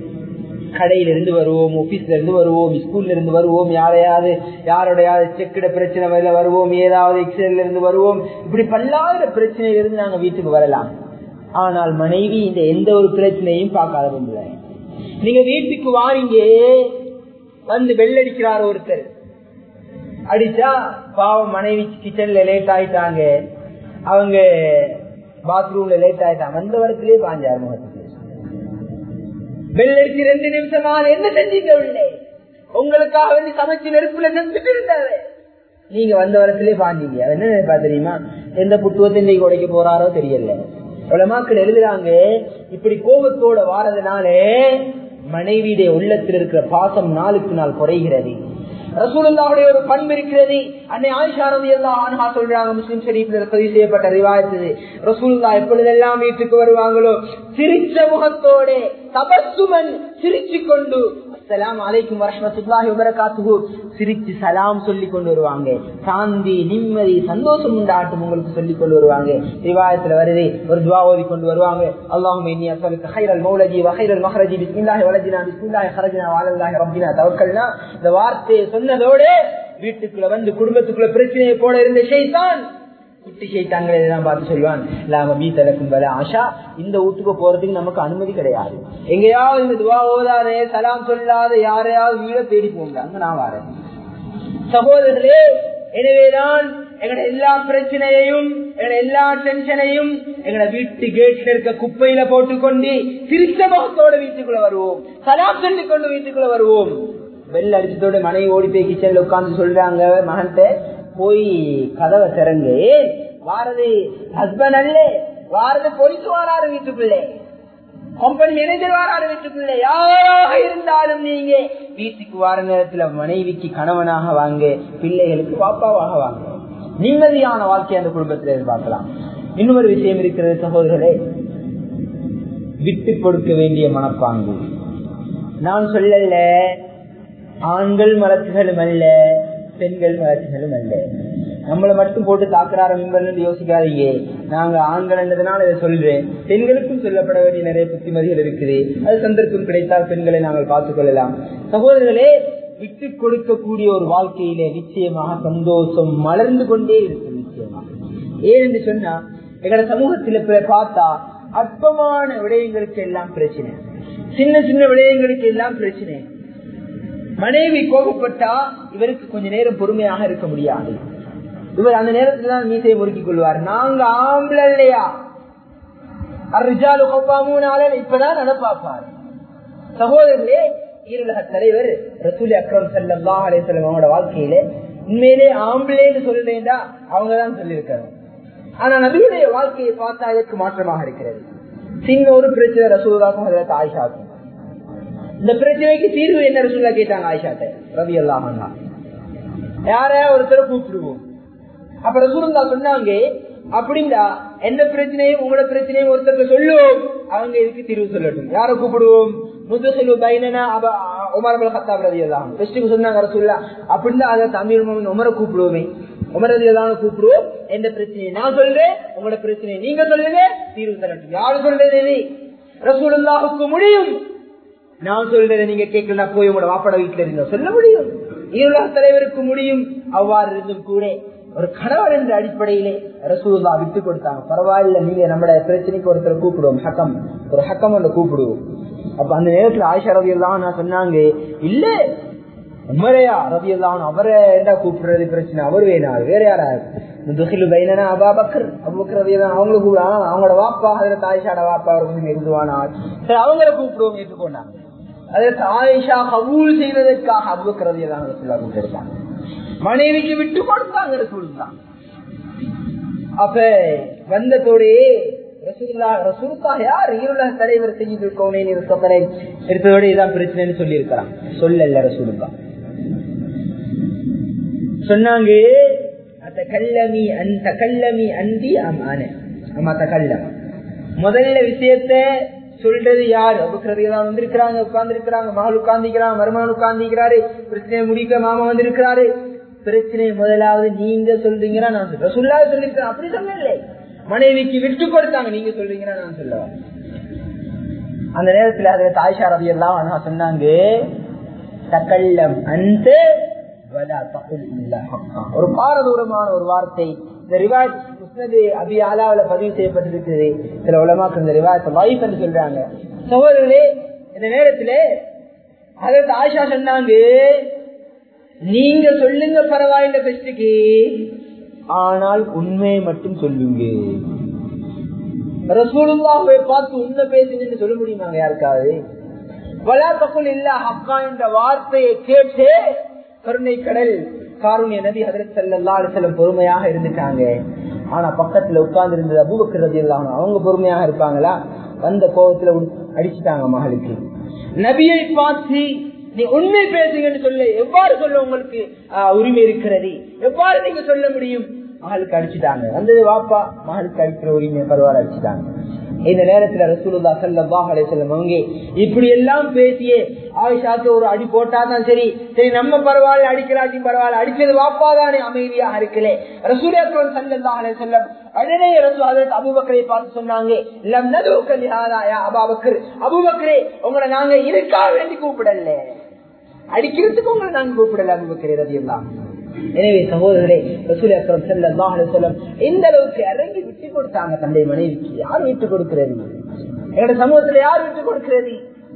கடையிலிருந்து வருவோம். ஆபீஸ்ல இருந்து வருவோம். ஸ்கூல்ல இருந்து வருவோம். யாரையாவது யாரோடையாவது செக்கிட பிரச்சனை வரையில வருவோம். ஏதாவது எக்ஸல்ல இருந்து வருவோம். இப்படி பல்லாயிர பிரச்சனையில இருந்து நாங்க வீட்டுக்கு வரலாம். ஆனால் மனைவி இந்த எந்த ஒரு பிரச்சனையும் பார்க்காத நீங்க வீட்டுக்கு வாரீங்க. வந்து வெள்ளடிக்கிறார் ஒருத்தர். அடிச்சா பாவம் மனைவி கிச்சன்ல லேட் ஆயிட்டாங்க. அவங்க பாத்ரூம்ல லேட் ஆயிட்டாங்க. அந்த வரத்திலே பாஞ்சாரு முகத்துக்கு. வெள்ளடிச்சு ரெண்டு நிமிஷமா என்ன செஞ்சீங்க உள்ளே? உங்களுக்காக வேண்டி சமைச்சு நெருப்புல செஞ்சுட்டு இருந்தாரு நீங்க வந்த வரத்திலே பாஞ்சீங்க என்ன நினைப்பா தெரியுமா? எந்த புத்துவத்தை இன்னைக்கு உடைக்க போறாரோ தெரியல. உலமாக்கள் எழுதுறாங்க இப்படி கோபத்தோட வாரதுனாலே மனைவியுடைய உள்ளத்தில் இருக்கிற பாசம் நாளுக்கு நாள் குறைகிறது. ரசூலுல்லாவுடைய ஒரு பண்பு இருக்கிறது. அன்னை ஆயிஷா ரவி எல்லாம் சொல்றாங்க முஸ்லிம் ஷரீப்ல பதிவு செய்யப்பட்ட ரிவாயத்து ரசூலுல்லா எப்பொழுதெல்லாம் வீட்டுக்கு வருவாங்களோ சிரிச்ச முகத்தோட தபசுமன் சிரிச்சு கொண்டு அஸ்லாம் அலைக்கும் வரமத்துல்லாஹி வரகாத்துகு சிரிச்சு சலாம் சொல்லி கொண்டு வருவாங்க. சாந்தி நிம்மதி சந்தோஷம் உண்டாட்டும் உங்களுக்கு சொல்லி கொண்டு வருவாங்க. ரிவாயத்துல வருது ஒரு துவா ஓதி கொண்டு வருவாங்க. அல்லாஹும் இன்னி அசலுக்கு ஹைரல் மௌலஜி வஹைரல் மஹரஜி பிஸ்மில்லாஹி வலஜினா பிஸ்மில்லாஹி ஹரஜினா வாலல்லாஹி ரப்பினா. தவக்கல்னா இந்த வார்த்தையை சொன்னதோட வீட்டுக்குள்ள வந்து குடும்பத்துக்குள்ள பிரச்சனையை போல இருந்த ஷைத்தான் குட்டி ஷைத்தான்களை எல்லாம் பார்த்து சொல்லுவான் இல்லாம வீ தலக்கும் வர ஆஷா. இந்த வீட்டுக்கு போறதுக்கு நமக்கு அனுமதி கிடையாது. எங்கேயாவது இந்த துவா ஓதாதே சலாம் சொல்லாத யாரையாவது வீட தேடி போங்க அங்க நான் வரேன். சகோதரர்களே எனவேதான் எங்கட எல்லா பிரச்சனையையும் எங்கட எல்லா டென்ஷனையும் எங்கட வீட்டு கேட்ல இருக்க குப்பையில போட்டுக்கொண்டு திருச்ச முகத்தோட வீட்டுக்குள்ள வருவோம். சலாம் சொல்லிக் கொண்டு வீட்டுக்குள்ள வருவோம். வெள்ள அடிச்சதோட மனைவி ஓடி போய் கிச்சன்ல உட்கார்ந்து சொல்றாங்க மகன்கிட்ட போய் கதவை திறந்து வாரது ஹஸ்பண்ட் அல்ல வாரது போலீஸ் வாராரு வீட்டுக்குள்ளே. கம்பெனி மேனேஜர் வாராரு வீட்டுக்குள்ளே. யாராக இருந்தாலும் நீங்க வீட்டுக்கு வார நேரத்துல மனைவிக்கு கணவனாக வாங்க பிள்ளைகளுக்கு பாப்பாவாக வாங்க. நிம்மதியான வாழ்க்கை அந்த குடும்பத்தில் எதிர்பார்க்கலாம். இன்னொரு விஷயம் இருக்கிறது சகோதரர்களே. விட்டு கொடுக்க வேண்டிய மனப்பாங்கு. நான் சொல்லல ஆண்கள் மலர்ச்சிகளும் அல்ல. பெண்கள் மலர்ச்சிகளும் அல்ல. நம்மளை மட்டும் போட்டு தாக்குறாரு யோசிக்காதீங்க. நாங்க ஆண்கள்ன்றதுனால இதை சொல்றேன். பெண்களுக்கும் சொல்லப்பட வேண்டிய நிறைய புத்திமதிகள் இருக்குது. அது சந்தர்ப்பம் கிடைத்தால் பெண்களை நாங்கள் பார்த்துக் கொள்ளலாம் சகோதரர்களே விட்டு கொடுக்கக்கூடிய ஒரு வாழ்க்கையிலே நிச்சயமாக சந்தோஷம் மலர்ந்து கொண்டே இருக்கும் நிச்சயமாக. ஏனென்று சொன்னா எங்களோட சமூகத்துல பார்த்தா அற்பமான விடயங்களுக்கு எல்லாம் பிரச்சனை. சின்ன சின்ன விடயங்களுக்கு எல்லாம் பிரச்சனை. மனைவி கோபப்பட்டா இவருக்கு கொஞ்ச நேரம் பொறுமையாக இருக்க முடியாது. இவர் அந்த நேரத்துல தான் மீசையை முறுக்கிக் கொள்வார். நாங்க ஆம்பளை இல்லையா? அர்ஜாலு கொப்பாமூனால இப்பதான் நடப்பாப்பார் சகோதரர்களே ஈரலக தலைவர் ரசூலி அக்ரம் சல்லா அலேசல்லம் அவங்களோட வாழ்க்கையில உண்மையிலே ஆம்பளேன்னு சொல்லேண்டா அவங்கதான் சொல்லியிருக்காங்க. ஆனா நபியுடைய வாழ்க்கையை பார்த்தா இதற்கு மாற்றமாக இருக்கிறது. சின்ன ஒரு பிரச்சனை ரசூலாக்கும் அதற்கு ஆயிஷாக்கும் இந்த பிரச்சனைக்கு தீர்வு என்ன சொல்ல கேட்டாங்க ஆயிஷாட்ட? ரவி அல்லாம யாரையா ஒருத்தரை கூப்பிடுவோம். அப்ப ரசூலுல்லா சொன்னாங்க அப்படின்னா எந்த பிரச்சனையும் உங்களோட பிரச்சனையும் ஒருத்தருக்கு சொல்லுவோம். அவங்க இதுக்கு தீர்வு சொல்லட்டும். யார கூப்பிடுவோம்? முதுசலு பைனனா உமர் கத்தாப் ரவி எல்லாம் சொன்னாங்க ரசூல்லா அப்படின்னா அதை தமிழ் உமரை கூப்பிடுவோமே. உமரதியதான கூப்பிடுவோம் எந்த பிரச்சனையை நான் சொல்றேன் உங்களோட பிரச்சனையை நீங்க சொல்லுங்க தீர்வு தரட்டும். யாரு சொல்றது ரசூலுல்லாஹுக்கு முடியும். நான் சொல்றதை நீங்க கேட்கலாம் போய் உங்களோட வாப்பட வீட்டுல இருந்தோம் சொல்ல முடியும். ஈருலக தலைவருக்கு முடியும். அவ்வாறு இருந்தும் கூட ஒரு கணவர் என்ற அடிப்படையிலே ரசூல்லா விட்டு கொடுத்தாங்க. பரவாயில்ல நீங்க நம்மளோட பிரச்சனைக்கு ஒருத்தர் கூப்பிடுவோம். ஹக்கம். ஒரு ஹக்கம் ஒன்று கூப்பிடுவோம். அப்ப அந்த நேரத்துல ஆயிஷா ரவி எல்லாம் சொன்னாங்க இல்ல உமரையா ரவி எல்லாம் அவரை என்ன கூப்பிடுறது பிரச்சனை? அவர் வேணா வேற யாரா துகிலு பைனனா அபா பக்கர் அபுபக்கர் ரவி அவங்களை கூப்பிடுவாங்க அவங்களோட வாப்பா அதில் தாயிஷாட வாப்பா அவர் கொஞ்சம் எழுதுவானா சரி அவங்கள கூப்பிடுவோம் ஏற்றுக்கொண்டாங்க. ஆயிஷா கபூல் செய்வதற்காக அபுபக்கர் ரவி எல்லாம் கூப்பிட்டுருக்காங்க மனைவிக்கு விட்டு கொடுத்தாங்க ரசூலுதான் அப்ப வந்ததோடே தலைவர் செஞ்சிருக்கோனே எடுத்ததோட இதான் பிரச்சனைன்னு சொல்லி இருக்கிறான் சொல்லல ரசூலுல்லா சொன்னாங்க அந்த கல்லமி அந்த கல்லமி அந்தி அமான ஆமா தகல்லம். முதல்ல விஷயத்த சொல்றது யார்? அபுக்கரதியெல்லாம் வந்திருக்கிறாங்க உட்கார்ந்து இருக்கிறாங்க மகள் உட்கார்ந்துக்கிறாங்க மருமான் உட்கார்ந்துக்கிறாரு பிரச்சனையை முடிக்க மாமா வந்திருக்கிறாரு. பிரச்சனை முதலாவது நீங்க சொல்றீங்கன்னா நான் சொல்றேன். சொல்லாத சொல்லிருக்கேன் அப்படி சொல்லல மனைவிக்கு விட்டு கொடுத்தாங்க நீங்க சொல்றீங்கன்னா நான் சொல்ல அந்த நேரத்துல அதுல தாய்ஷா ரவி எல்லாம் சொன்னாங்க தக்கல்லம் அந்த ஒரு பாரதூரமான ஒரு வார்த்தை. இந்த ரிவாஜ் முஸ்னது அபி ஆலாவில பதிவு செய்யப்பட்டிருக்கிறது சில உலமாக்கு இந்த ரிவாஜ் வாய்ப்பு என்று சொல்றாங்க. சகோதரர்களே இந்த நேரத்துல அதற்கு ஆஷா சொன்னாங்க நீங்க சொல்லுங்க பரவாயில்ல பெஸ்டுக்கு ஆனால் உண்மையை மட்டும் சொல்லுங்க. ரசூலுல்லாவை பார்த்து உண்மை பேசுன்னு சொல்ல முடியுமாங்க யாருக்காவது? வலா பக்கம் இல்ல ஹக்கா என்ற வார்த்தையை கேட்டு கருணை கடல் காருண்ய நபி ஹதரத் சல்லா அலிசல்லம் பொறுமையாக இருந்துட்டாங்க. ஆனா பக்கத்துல உட்கார்ந்து இருந்தது அபூபக்கர் ரதி அவங்க பொறுமையாக இருப்பாங்களா? வந்த கோபத்துல அடிச்சுட்டாங்க மகளுக்கு. நபியை பார்த்து நீ உண்மை பேசுங்கன்னு சொல்ல. எவ்வாறு சொல்ல உங்களுக்கு உரிமை இருக்கிறது? எவ்வாறு நீங்க சொல்ல முடியும்? மகளுக்கு அடிச்சுட்டாங்க. வந்தது வாப்பா மகளுக்கு அடிக்கிற உரிமை பரவாயில்ல அடிச்சுட்டாங்க. இந்த நேரத்துல ரசூலுல்லா சல்லாஹ் செல்லம் அவங்க இப்படி எல்லாம் பேசியே ஆயிஷாக்கு ஒரு அடி போட்டாதான் சரி. சரி நம்ம பரவாயில்ல அடிக்கிறாட்டி பரவாயில்ல அடிக்கிறது வாப்பாதானே அமைதியாக இருக்கலே. ரசூல் அக்ரம் சல்லா அலை செல்லம் உடனே அதற்கு அபுபக்கரை பார்த்து சொன்னாங்க லம் நதுக்கல்யாதாயா அபாபக்கர் அபுபக்கரே உங்களை நாங்க இருக்கா வேண்டி கூப்பிடல. அடிக்கிறதுக்கு உங்களை நாங்க கூப்பிடல அபுபக்கரே ரதியெல்லாம் எனவே சகோதரரே ரசூல் அக்கரம் செல்லம் செல்லம் எந்த அளவுக்கு இறங்கி விட்டு கொடுத்தாங்க தந்தை மனைவிக்கு. யார் விட்டு கொடுக்கிறது? எங்களோட சமூகத்துல யார் விட்டு கொடுக்கிறது?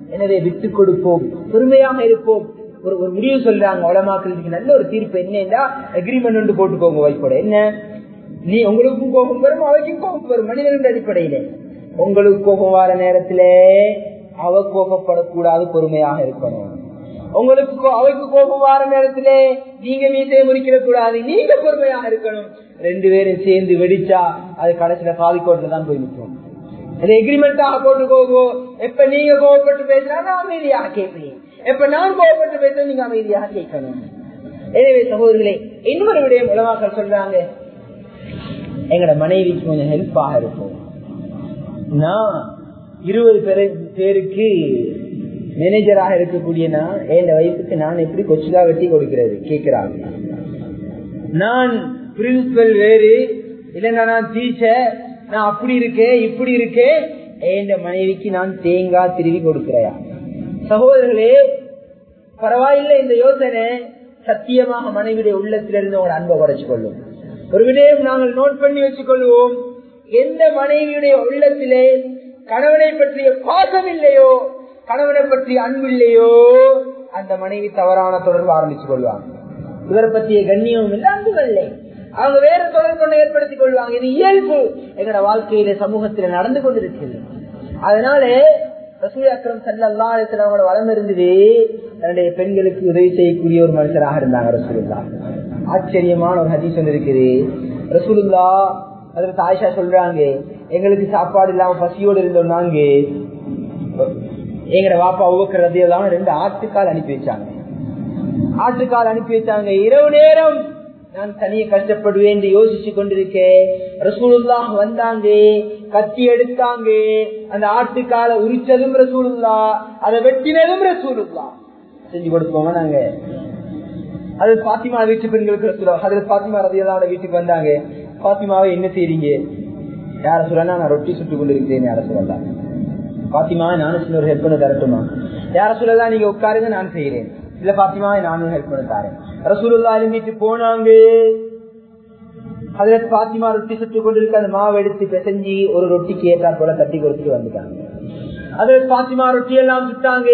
எனவே விட்டு கொடுப்போம் பொறுமையாக இருப்போம். ஒரு ஒரு முடிவு சொல்றாங்க உலமாக்களுக்கு நல்ல ஒரு தீர்ப்பு என்னன்னா அக்ரிமெண்ட் ஒன்று போட்டுக்கோங்க வைப்போட என்ன? நீ உங்களுக்கும் கோபம் வரும் அவைக்கும் கோபம் வரும் மனிதனுடைய அடிப்படையில. உங்களுக்கு கோபம் வர நேரத்திலே அவ கோபப்படக்கூடாது பொறுமையாக இருக்கணும். உங்களுக்கு அவைக்கு கோபம் வார நேரத்திலே நீங்க மீசையை முறிக்கிட கூடாது. நீங்க பொறுமையாக இருக்கணும். ரெண்டு பேரும் சேர்ந்து வெடிச்சா அது கடைசியில பாதிக்கோட்டில் தான் போய் நிற்கும். அது எக்ரிமெண்டாக போட்டு போகும் எப்ப நீங்க கோவப்பட்டு பேசினா நான் அமைதியாக கேட்பேன். எப்ப நான் கோவப்பட்டு பேச நீங்க அமைதியாக கேட்கணும். எனவே சகோதரர்களே இன்னொரு விடயம் உலமாக்கள் சொல்றாங்க. எங்களோட மனைவிக்கு கொஞ்சம் ஹெல்ப்பாக இருக்கும். நான் இருபது பேரு பேருக்கு மேனேஜராக இருக்கக்கூடிய நான் என் வயசுக்கு நான் எப்படி கொச்சுதா வெட்டி கொடுக்கிறது? கேட்கிறாங்க. நான் பிரின்சிபல் வேறு இல்லைன்னா நான் டீச்சர் நான் அப்படி இருக்கேன் இப்படி இருக்கேன் என் மனைவிக்கு நான் தேங்காய் திருவி கொடுக்கிறேன் சகோதரர்களே பரவாயில்லை இந்த யோசனை. சத்தியமாக மனைவியுடைய உள்ளத்திலிருந்து உங்களோட அன்பை குறைச்சு கொள்ளும் ஒரு விடயம் நாங்கள் நோட் பண்ணி வச்சுக் கொள்வோம் எந்த மனைவியுடைய உள்ளத்திலே கணவனை பற்றிய பாசம் இல்லையோ கணவனை பற்றிய அன்பு இல்லையோ? அந்த மனைவி தவறான தொடர்பு ஆரம்பித்துக் கொள்வாங்க. இவரை பற்றிய கண்ணியமும் இல்லை அன்பு இல்லை. அவங்க வேற தொடர்பு ஏற்படுத்திக் கொள்வாங்க. இது இயல்பு. எங்களோட வாழ்க்கையில சமூகத்தில நடந்து கொண்டிருக்கிறது. அதனால ரசூல் அக்ரம் சல்லா அவங்களோட வளம் இருந்தது தன்னுடைய பெண்களுக்கு உதவி செய்யக்கூடிய ஒரு மனுஷராக இருந்தாங்க ரசூலுல்லா ஆச்சரியமான ஒரு ஹதீஸ் ஒன்று இருக்குது. ரசூலுல்லா அதற்கு தாய்ஷா சொல்றாங்க எங்களுக்கு சாப்பாடு இல்லாம பசியோடு இருந்தோம் நாங்க. எங்கட வாப்பா உவக்கிறதையெல்லாம் ரெண்டு ஆட்டுக்கால் அனுப்பி வச்சாங்க. ஆட்டுக்கால் அனுப்பி வச்சாங்க. இரவு நேரம் நான் தனியே கஷ்டப்படுவேன் என்று யோசிச்சு கொண்டிருக்கேன் ரசூலுல்லா வந்தாங்க. கத்தி எடுத்தாங்க. அந்த ஆட்டுக்கால உரிச்சதும் ரசூலுல்லா அதை வெட்டினதும் ரசூலுல்லா செஞ்சு கொடுப்போம் நாங்க? அது பாத்திமா வீட்டு பெண்களுக்கு ரசூலா அது பாத்திமா ரதியெல்லாம் வீட்டுக்கு வந்தாங்க. பாத்திமாவை என்ன செய்றீங்க? யார சொல்லலாம் நான் ரொட்டி சுட்டு கொண்டிருக்கிறேன் யார சொல்லலாம் பாத்திமா நானும் சில ஒரு ஹெல்ப் பண்ண தரட்டுமா? யார சொல்லலாம் நீங்க உட்காருங்க நான் செய்யறேன் இல்ல பாத்திமா நானும் ஹெல்ப் பண்ண தாரேன். ரசூலுல்லா வீட்டு போனாங்க. அதுல பாத்திமா ரொட்டி சுட்டு கொண்டிருக்க அந்த மாவு எடுத்து பிசைஞ்சி ஒரு ரொட்டிக்கு ஏற்றா போல தட்டி கொடுத்துட்டு வந்துட்டாங்க. அதுல பாத்திமா ரொட்டி எல்லாம் சுட்டாங்க.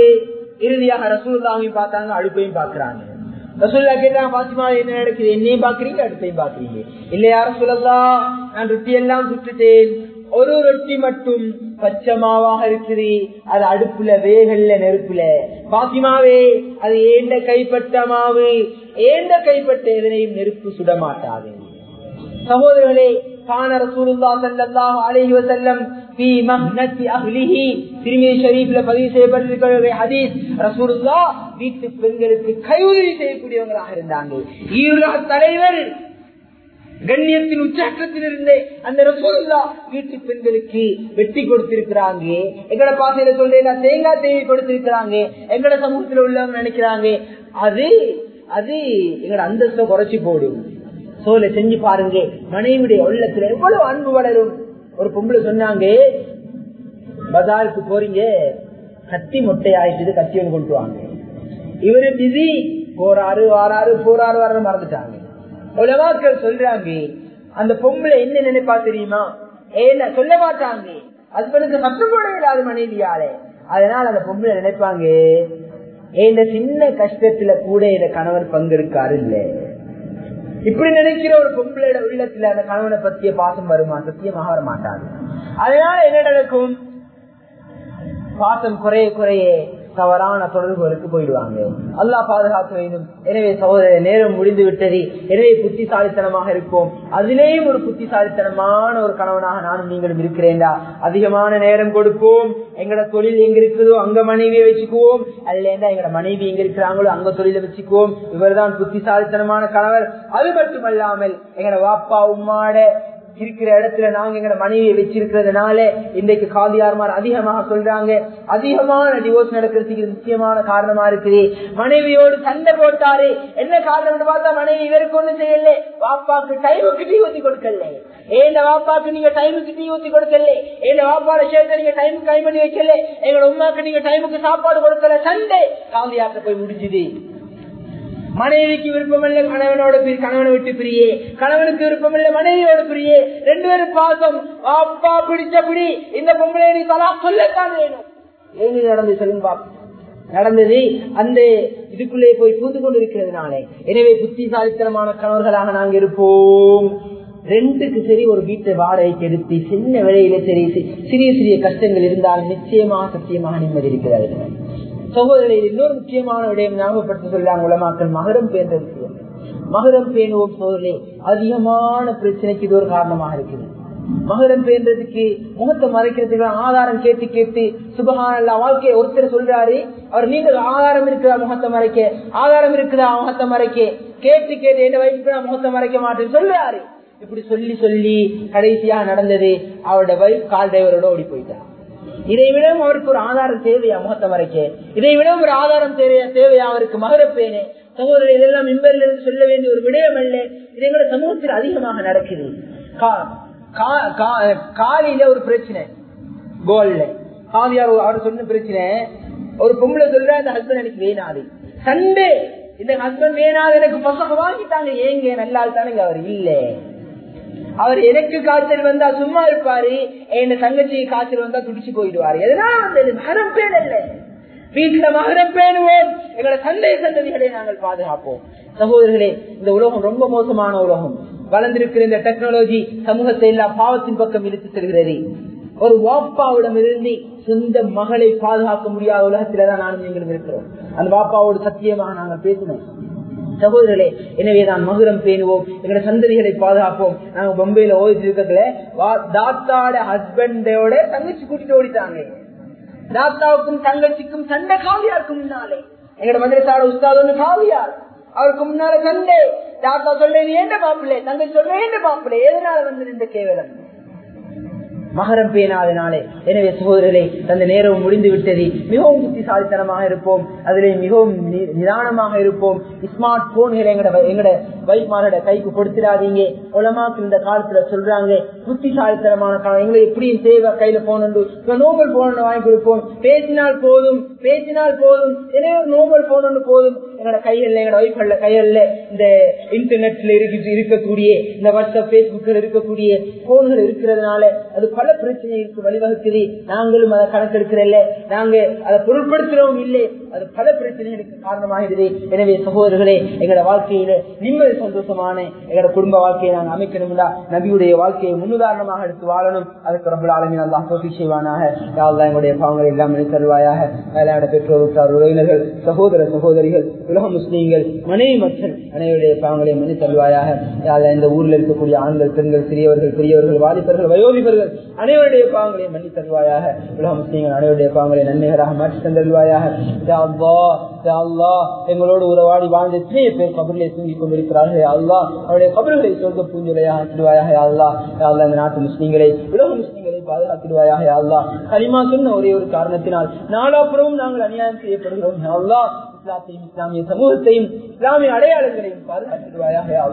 இறுதியாக ரசூல்லாவையும் பார்த்தாங்க அழுப்பையும் பாக்குறாங்க ரசூல்லா கேட்டாங்க பாத்திமா என்ன நடக்குது? என்னையும் பாக்குறீங்க அடுப்பையும் பாக்குறீங்க இல்லையா ரசூலா நான் ரொட்டி எல்லாம் சுட்டுட்டேன். ஒரு ரொட்டி மட்டும் பச்சை மாவாக இருக்குது. அது அடுப்புல வேகல்ல நெருப்புல. பாத்திமாவே அது ஏண்ட கைப்பட்ட மாவு? ஏண்ட கைப்பட்ட எதனையும் நெருப்பு சுடமாட்டாது. சகோதரர்களே கான ரசூலுல்லா ஸல்லல்லாஹு அலைஹி வஸல்லம் ஃபீ மஹ்னத்தி அஹ்லிஹி. திருமதி ஷரீஃப்ல பதிவு செய்யப்பட்டிருக்கிற ஹதீஸ் ரசூலுல்லா வீட்டு பெண்களுக்கு கையுதவி செய்யக்கூடியவங்களாக இருந்தாங்க. ஈருலக தலைவர் கண்ணியத்தின் உச்சாட்டத்தில் இருந்தே அந்த ரசோல்லா வீட்டு பெண்களுக்கு வெட்டி கொடுத்திருக்கிறாங்க. எங்கட பாசையில சொல்றேன் தேங்காய் தேவை கொடுத்திருக்கிறாங்க. எங்கட சமூகத்தில் உள்ளவங்க நினைக்கிறாங்க. அது அது எங்கட அந்தஸ்தை குறைச்சி போடும். சோலை செஞ்சு பாருங்க. மனைவிடைய உள்ளத்துல எவ்வளவு அன்பு வளரும். ஒரு பொம்பளை சொன்னாங்க பஜாருக்கு போறீங்க கத்தி மொட்டை ஆயிட்டு கத்தி ஒன்று கொண்டு வாங்க இவரு பிஸி போறாரு வாராரு போறாரு வர மறந்துட்டாங்க. உலவாக்கள் சொல்றாங்க. அந்த பொம்பளை என்ன நினைப்பா தெரியுமா? ஏன சொல்ல மாட்டாங்க. ஹஸ்பண்டுக்கு சத்தம் போட இல்லாத மனைவியாலே. அதனால அந்த பொம்பளை நினைப்பாங்க இந்த சின்ன கஷ்டத்துல கூட இந்த கணவர் பங்கெடுக்காரு இல்ல. இப்படி நினைக்கிற ஒரு பொம்பளையோட உள்ளத்துல அந்த கணவனை பத்திய பாசம் வருமா? சத்தியமாக வர மாட்டாங்க அதனால என்ன நடக்கும்? பாசம் குறைய குறைய தவறான தொடர்புகளுக்கு போயிடுவாங்க. அல்லா பாதுகாக்க வேண்டும். எனவே சகோதர நேரம் முடிந்து விட்டது. எனவே புத்திசாலித்தனமாக இருக்கும் அதிலேயும் ஒரு புத்திசாலித்தனமான ஒரு கணவனாக நானும் நீங்களும் இருக்கிறேன்டா. அதிகமான நேரம் கொடுப்போம். எங்கட தொழில் எங்க இருக்குதோ அங்க மனைவியை வச்சுக்குவோம். அதுலேருந்தா எங்கட மனைவி எங்க இருக்கிறாங்களோ அங்க தொழில வச்சுக்குவோம். இவர்தான் புத்திசாலித்தனமான கணவர். அது மட்டுமல்லாமல் எங்கட வாப்பா உம்மாட இருக்கிற இடத்துல நாங்க எங்க மனைவியை வச்சிருக்கிறதுனால இன்றைக்கு காதியார்மார் அதிகமாக சொல்றாங்க. அதிகமான டிவோர்ஸ் நடக்கிறதுக்கு முக்கியமான காரணமா இருக்குது. மனைவியோடு சண்டை போட்டாரு. என்ன காரணம் பார்த்தா மனைவி இவருக்கு ஒண்ணு செய்யல. வாப்பாக்கு டைமுக்கு டீ ஊத்தி கொடுக்கல. ஏன் வாப்பாக்கு நீங்க டைமுக்கு டீ ஊத்தி கொடுக்கல? ஏன் வாப்பாட சேர்த்து நீங்க டைமுக்கு கை பண்ணி வைக்கல? எங்களோட உமாக்கு நீங்க டைமுக்கு சாப்பாடு கொடுக்கல. சண்டை. காதியாக்க போய் முடிஞ்சுது. மனைவிக்கு விருப்பமில்லை கணவனோட கணவனை விட்டு பிரியே. கணவனுக்கு விருப்பமில்ல மனைவியோட பிரியே. ரெண்டு பேரும் பாசம். அப்பா பிடிச்சபடி இந்த பொம்பளை நீ தலா சொல்லத்தான் வேணும். ஏங்க நடந்து சொல்லுங்க நடந்தது அந்த இதுக்குள்ளே போய் பூந்து கொண்டிருக்கிறதுனாலே எனவே புத்திசாலித்தனமான கணவர்களாக நாங்க இருப்போம். ரெண்டுக்கு சரி ஒரு வீட்டை வாடகைக்கு எடுத்து சின்ன விலையில சரி சிறிய சிறிய கஷ்டங்கள் இருந்தால் நிச்சயமாக சத்தியமாக நிம்மதி இருக்கிறார்கள் சகோதரில் இன்னொரு முக்கியமான விடயம் ஞாபகப்படுத்த சொல்லாங்க உலமாக்கள். மகரம் பேர்ந்த விஷயம் மகரம் பேணுவோம் சோதரே அதிகமான பிரச்சனைக்கு இது ஒரு காரணமாக இருக்குது மகரம் பேர்ந்ததுக்கு முகத்தை மறைக்கிறதுக்கு ஆதாரம் கேட்டு கேட்டு சுபகான வாழ்க்கை ஒருத்தர் சொல்றாரு அவர் நீங்கள் ஆதாரம் இருக்குதா முகத்தை மறைக்க? ஆதாரம் இருக்குதா முகத்தை மறைக்க? கேட்டு கேட்டு என்ன வயசுக்கு நான் முகத்தை மறைக்க மாட்டேன்னு சொல்றாரு. இப்படி சொல்லி சொல்லி கடைசியாக நடந்தது அவரோட வைஃப் கால் டிரைவரோட ஓடி போயிட்டார் இதை விடவும் அவருக்கு ஒரு ஆதாரம் தேவையா முகத்தை மறைக்க இதை விடவும் ஒரு ஆதாரம் தேவையா தேவையா அவருக்கு மகரப்பேனே? சகோதரர் இதெல்லாம் மிம்பரில் இருந்து சொல்ல வேண்டிய ஒரு விடயம் அல்ல இதை விட சமூகத்தில் அதிகமாக நடக்குது. காலையில ஒரு பிரச்சனை. கோல்ல. காவியார் அவர் சொன்ன பிரச்சனை ஒரு பொம்பளை சொல்ற அந்த ஹஸ்பண்ட் எனக்கு வேணாது. சண்டே! இந்த ஹஸ்பண்ட் வேணாது எனக்கு பசங்க வாங்கிட்டாங்க ஏங்க நல்லா தானுங்க அவர் இல்லை. அவர் எனக்கு காய்ச்சல் வந்தா சும்மா இருப்பாரு என் தங்கச்சி காய்ச்சல் வந்தா துடிச்சு போயிடுவாரு. எதனால வந்தது? மகரம் பேர் இல்லை வீட்டுல மகரம் பேணுவோம். எங்களோட சந்தை சந்ததிகளை நாங்கள் பாதுகாப்போம். சகோதரர்களே இந்த உலகம் ரொம்ப மோசமான உலகம். வளர்ந்திருக்கிற இந்த டெக்னாலஜி சமூகத்தை எல்லாம் பாவத்தின் பக்கம் இழுத்து செல்கிறது. ஒரு வாப்பாவிடம் இருந்து சொந்த மகளை பாதுகாக்க முடியாத உலகத்தில்தான் நானும் நீங்களும் இருக்கிறோம். அந்த வாப்பாவோடு சத்தியமாக நாங்கள் பேசினோம். சகோதரர்களே எனவேதான் மகுரம் பேணுவோம் எங்களோட சந்ததிகளை பாதுகாப்போம். நாங்க பொம்பையில ஓதிட்டு இருக்கல தாத்தாட ஹஸ்பண்டோட தங்கச்சி கூட்டிட்டு ஓடிட்டாங்க. தாத்தாவுக்கும் தங்கச்சிக்கும் சண்டை காவியாருக்கும் முன்னாலே. எங்களோட மந்திரத்தாட உஸ்தாத் காவியார் அவருக்கு முன்னால சண்டை. தாத்தா சொல்ல ஏண்ட மாப்பிள்ளை? தங்கச்சி சொல்றேன் ஏண்ட மாப்பிள்ளை? எதனால வந்து நின்று கேவலம்? மகரம் பேணாதனாலே. எனவே சகோதரர்களே அந்த நேரம் முடிந்து விட்டது. மிகவும் புத்திசாலித்தனமாக இருப்போம். அதிலே மிகவும் நிதானமாக இருப்போம். ஸ்மார்ட் போன்களை எங்கட எங்கட வைஃப்மாரோட கைக்கு கொடுத்துடாதீங்க. உலமாக்கு இந்த காலத்துல சொல்றாங்க புத்திசாலித்தனமான காலம். எங்களை எப்படியும் தேவை கையில போன் உண்டு. நோபல் போன் வாங்கி கொடுப்போம். பேசினால் போதும் பேசினால் போதும். எனவே ஒரு நோபல் போன் ஒன்று போதும். எங்களோட கையில் எங்களோட வைஃப்ல கையில இந்த இன்டர்நெட்ல இருக்கு இருக்கக்கூடிய இந்த வாட்ஸ்அப் பேஸ்புக்கில் இருக்கக்கூடிய போன்கள் இருக்கிறதுனால அது பல பிரச்சனைகளுக்கு வழிவகுக்குது. நாங்களும் அதை கணக்கெடுக்கிறல்ல நாங்க அதை பொருட்படுத்துறவும் இல்லை. அது பல பிரச்சனைகளுக்கு காரணமாகிறது எனவே சகோதரர்களே எங்களோட வாழ்க்கையில நிம்மதி சந்தோஷமான எங்களோட குடும்ப வாழ்க்கையை நாங்கள் அமைக்கணும்டா. நபியுடைய வாழ்க்கையை முன்னுதாரணமாக எடுத்து வாழணும். அதுக்கு ரொம்ப ஆளுமே நல்லா தோசி செய்வானாக. யாழ்லா எங்களுடைய பாவங்களை எல்லாம் தருவாயாக. மேலான பெற்றோர் உறவினர்கள் சகோதர சகோதரிகள் உலக முஸ்லீம்கள் மனைவி மக்கள் அனைவருடைய பாவங்களை மனு தருவாயாக. யாழ்லா இந்த ஊரில் இருக்கக்கூடிய ஆண்கள் பெண்கள் சிறியவர்கள் பெரியவர்கள் வாலிபர்கள் வயோதிபர்கள் அனைவருடைய பாவங்களை மன்னி தருவாயாக. உலக முஸ்லீம்கள் அனைவருடைய பாவங்களை நன்மைகளாக மாற்றி தந்தருவாயாக யா அல்லாஹ், எங்களோடு உறவாடி வாழ்ந்த எத்தனைய பேர் கபரிலே தூங்கிக் கொண்டிருக்கிறார்கள் அல்லா அவருடைய கபர்களை சொர்க்க பூஞ்சொலையாக ஆக்கிடுவாயாக அல்லா அல்லா இந்த நாட்டு முஸ்லீம்களை உலக முஸ்லீம்களை பாதுகாத்திடுவாயாக அல்லா அல்லாஹ். கலிமா சொன்ன ஒரே ஒரு காரணத்தினால் நாலாபுறமும் நாங்கள் அநியாயம் செய்யப்படுகிறோம் அல்லா இஸ்லாத்தையும் இஸ்லாமிய சமூகத்தையும் இஸ்லாமிய அடையாளங்களையும் பாதுகாத்துடுவாயாக யா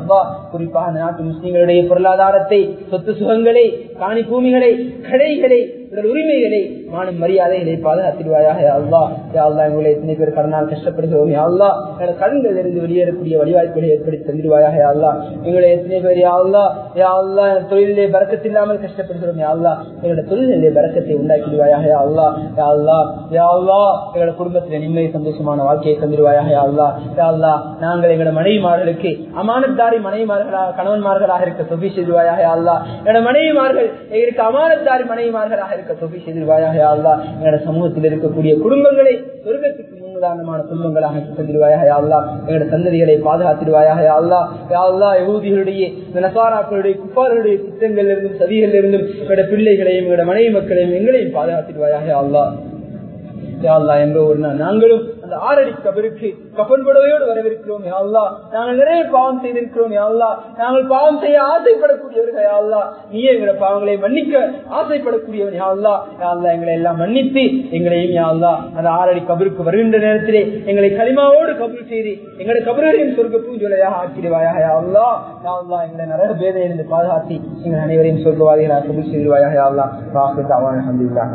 குறிப்பாக நாட்டு முஸ்லீம்களுடைய பொருளாதாரத்தை சொத்து சுகங்களை காணி பூமிகளை கடைகளை உடல் உரிமைகளை மானம் மரியாதைகளை பாதுகாத்திடுவாயாக யா அல்லா யா எங்களை எத்தனை பேர் கடனால் கஷ்டப்படுகிறோம் அல்லா அல்லாஹ் கடன்கள் இருந்து வெளியேறக்கூடிய வழிவாய்ப்புகளை ஏற்படுத்தி தந்திடுவாயாக அல்லா. எங்களை எத்தனை பேர் யாழ்லா யாழ்லா தொழிலே பறக்கத்தில்லாமல் கஷ்டப்படுகிறோம் யாழ்லா எங்களோட தொழிலே பறக்கத்தை உண்டாக்கிடுவாயாக அல்லா யாழ்லா யாழ்லா எங்களோட குடும்பத்தில் நிம்மதி சந்தோஷமான வாழ்க்கையை தந்திடுவாயாக அல்லா. யாழ்லா நாங்கள் எங்களோட மனைவிமார்களுக்கு அமானத்தாரி மனைவிமார்களாக கணவன்மார்களாக இருக்க தொகை செய்துவாயாக அல்லா. எங்களோட மனைவிமார்கள் எங்களுக்கு அமானத்தாரி மனைவிமார்களாக இருக்க தொகை செய்திருவாயாக யா எங்களோட சமூகத்தில் இருக்கக்கூடிய குடும்பங்களை சொர்க்கத்துக்கு முன்னுதாரணமான குடும்பங்களாக தந்திருவாயாக யா எங்களோட சந்ததிகளை பாதுகாத்திடுவாயாக யா அல்லாஹ். யா நசாராக்களுடைய குப்பார்களுடைய குற்றங்களில் இருந்தும் சதிகள் இருந்தும் எங்களோட பிள்ளைகளையும் எங்களோட மனைவி மக்களையும் எங்களையும் பாதுகாத்திடுவாயாக யா அல்லாஹ். யா எங்க ஒரு நாங்களும் அந்த ஆறடி கபருக்கு கப்பன் புடவையோடு வரவிருக்கிறோம் யாழ்லா நாங்கள் நிறைய பாவம் செய்திருக்கிறோம் யாழ்லா நாங்கள் பாவம் செய்ய ஆசைப்படக்கூடியவர்கள் யாழ்லா நீயே எங்களை பாவங்களை மன்னிக்க ஆசைப்படக்கூடியவன் யாழ்லா யாழ்லா எங்களை எல்லாம் மன்னித்து எங்களையும் யாழ்லா அந்த ஆறடி கபருக்கு வருகின்ற நேரத்திலே எங்களை களிமாவோடு கபூல் செய்து எங்களை கபர்களையும் சொர்க்க பூஞ்சொலையாக ஆக்கிடுவாயாக யாழ்லா யாழ்லா எங்களை நிறைய பேதையிலிருந்து பாதுகாத்தி எங்கள் அனைவரையும் சொர்க்கவாதிகளாக கபூல் செய்திருவாயாக யாழ்லா வாக்கு தாவான அல்ஹம்துலில்லாஹ்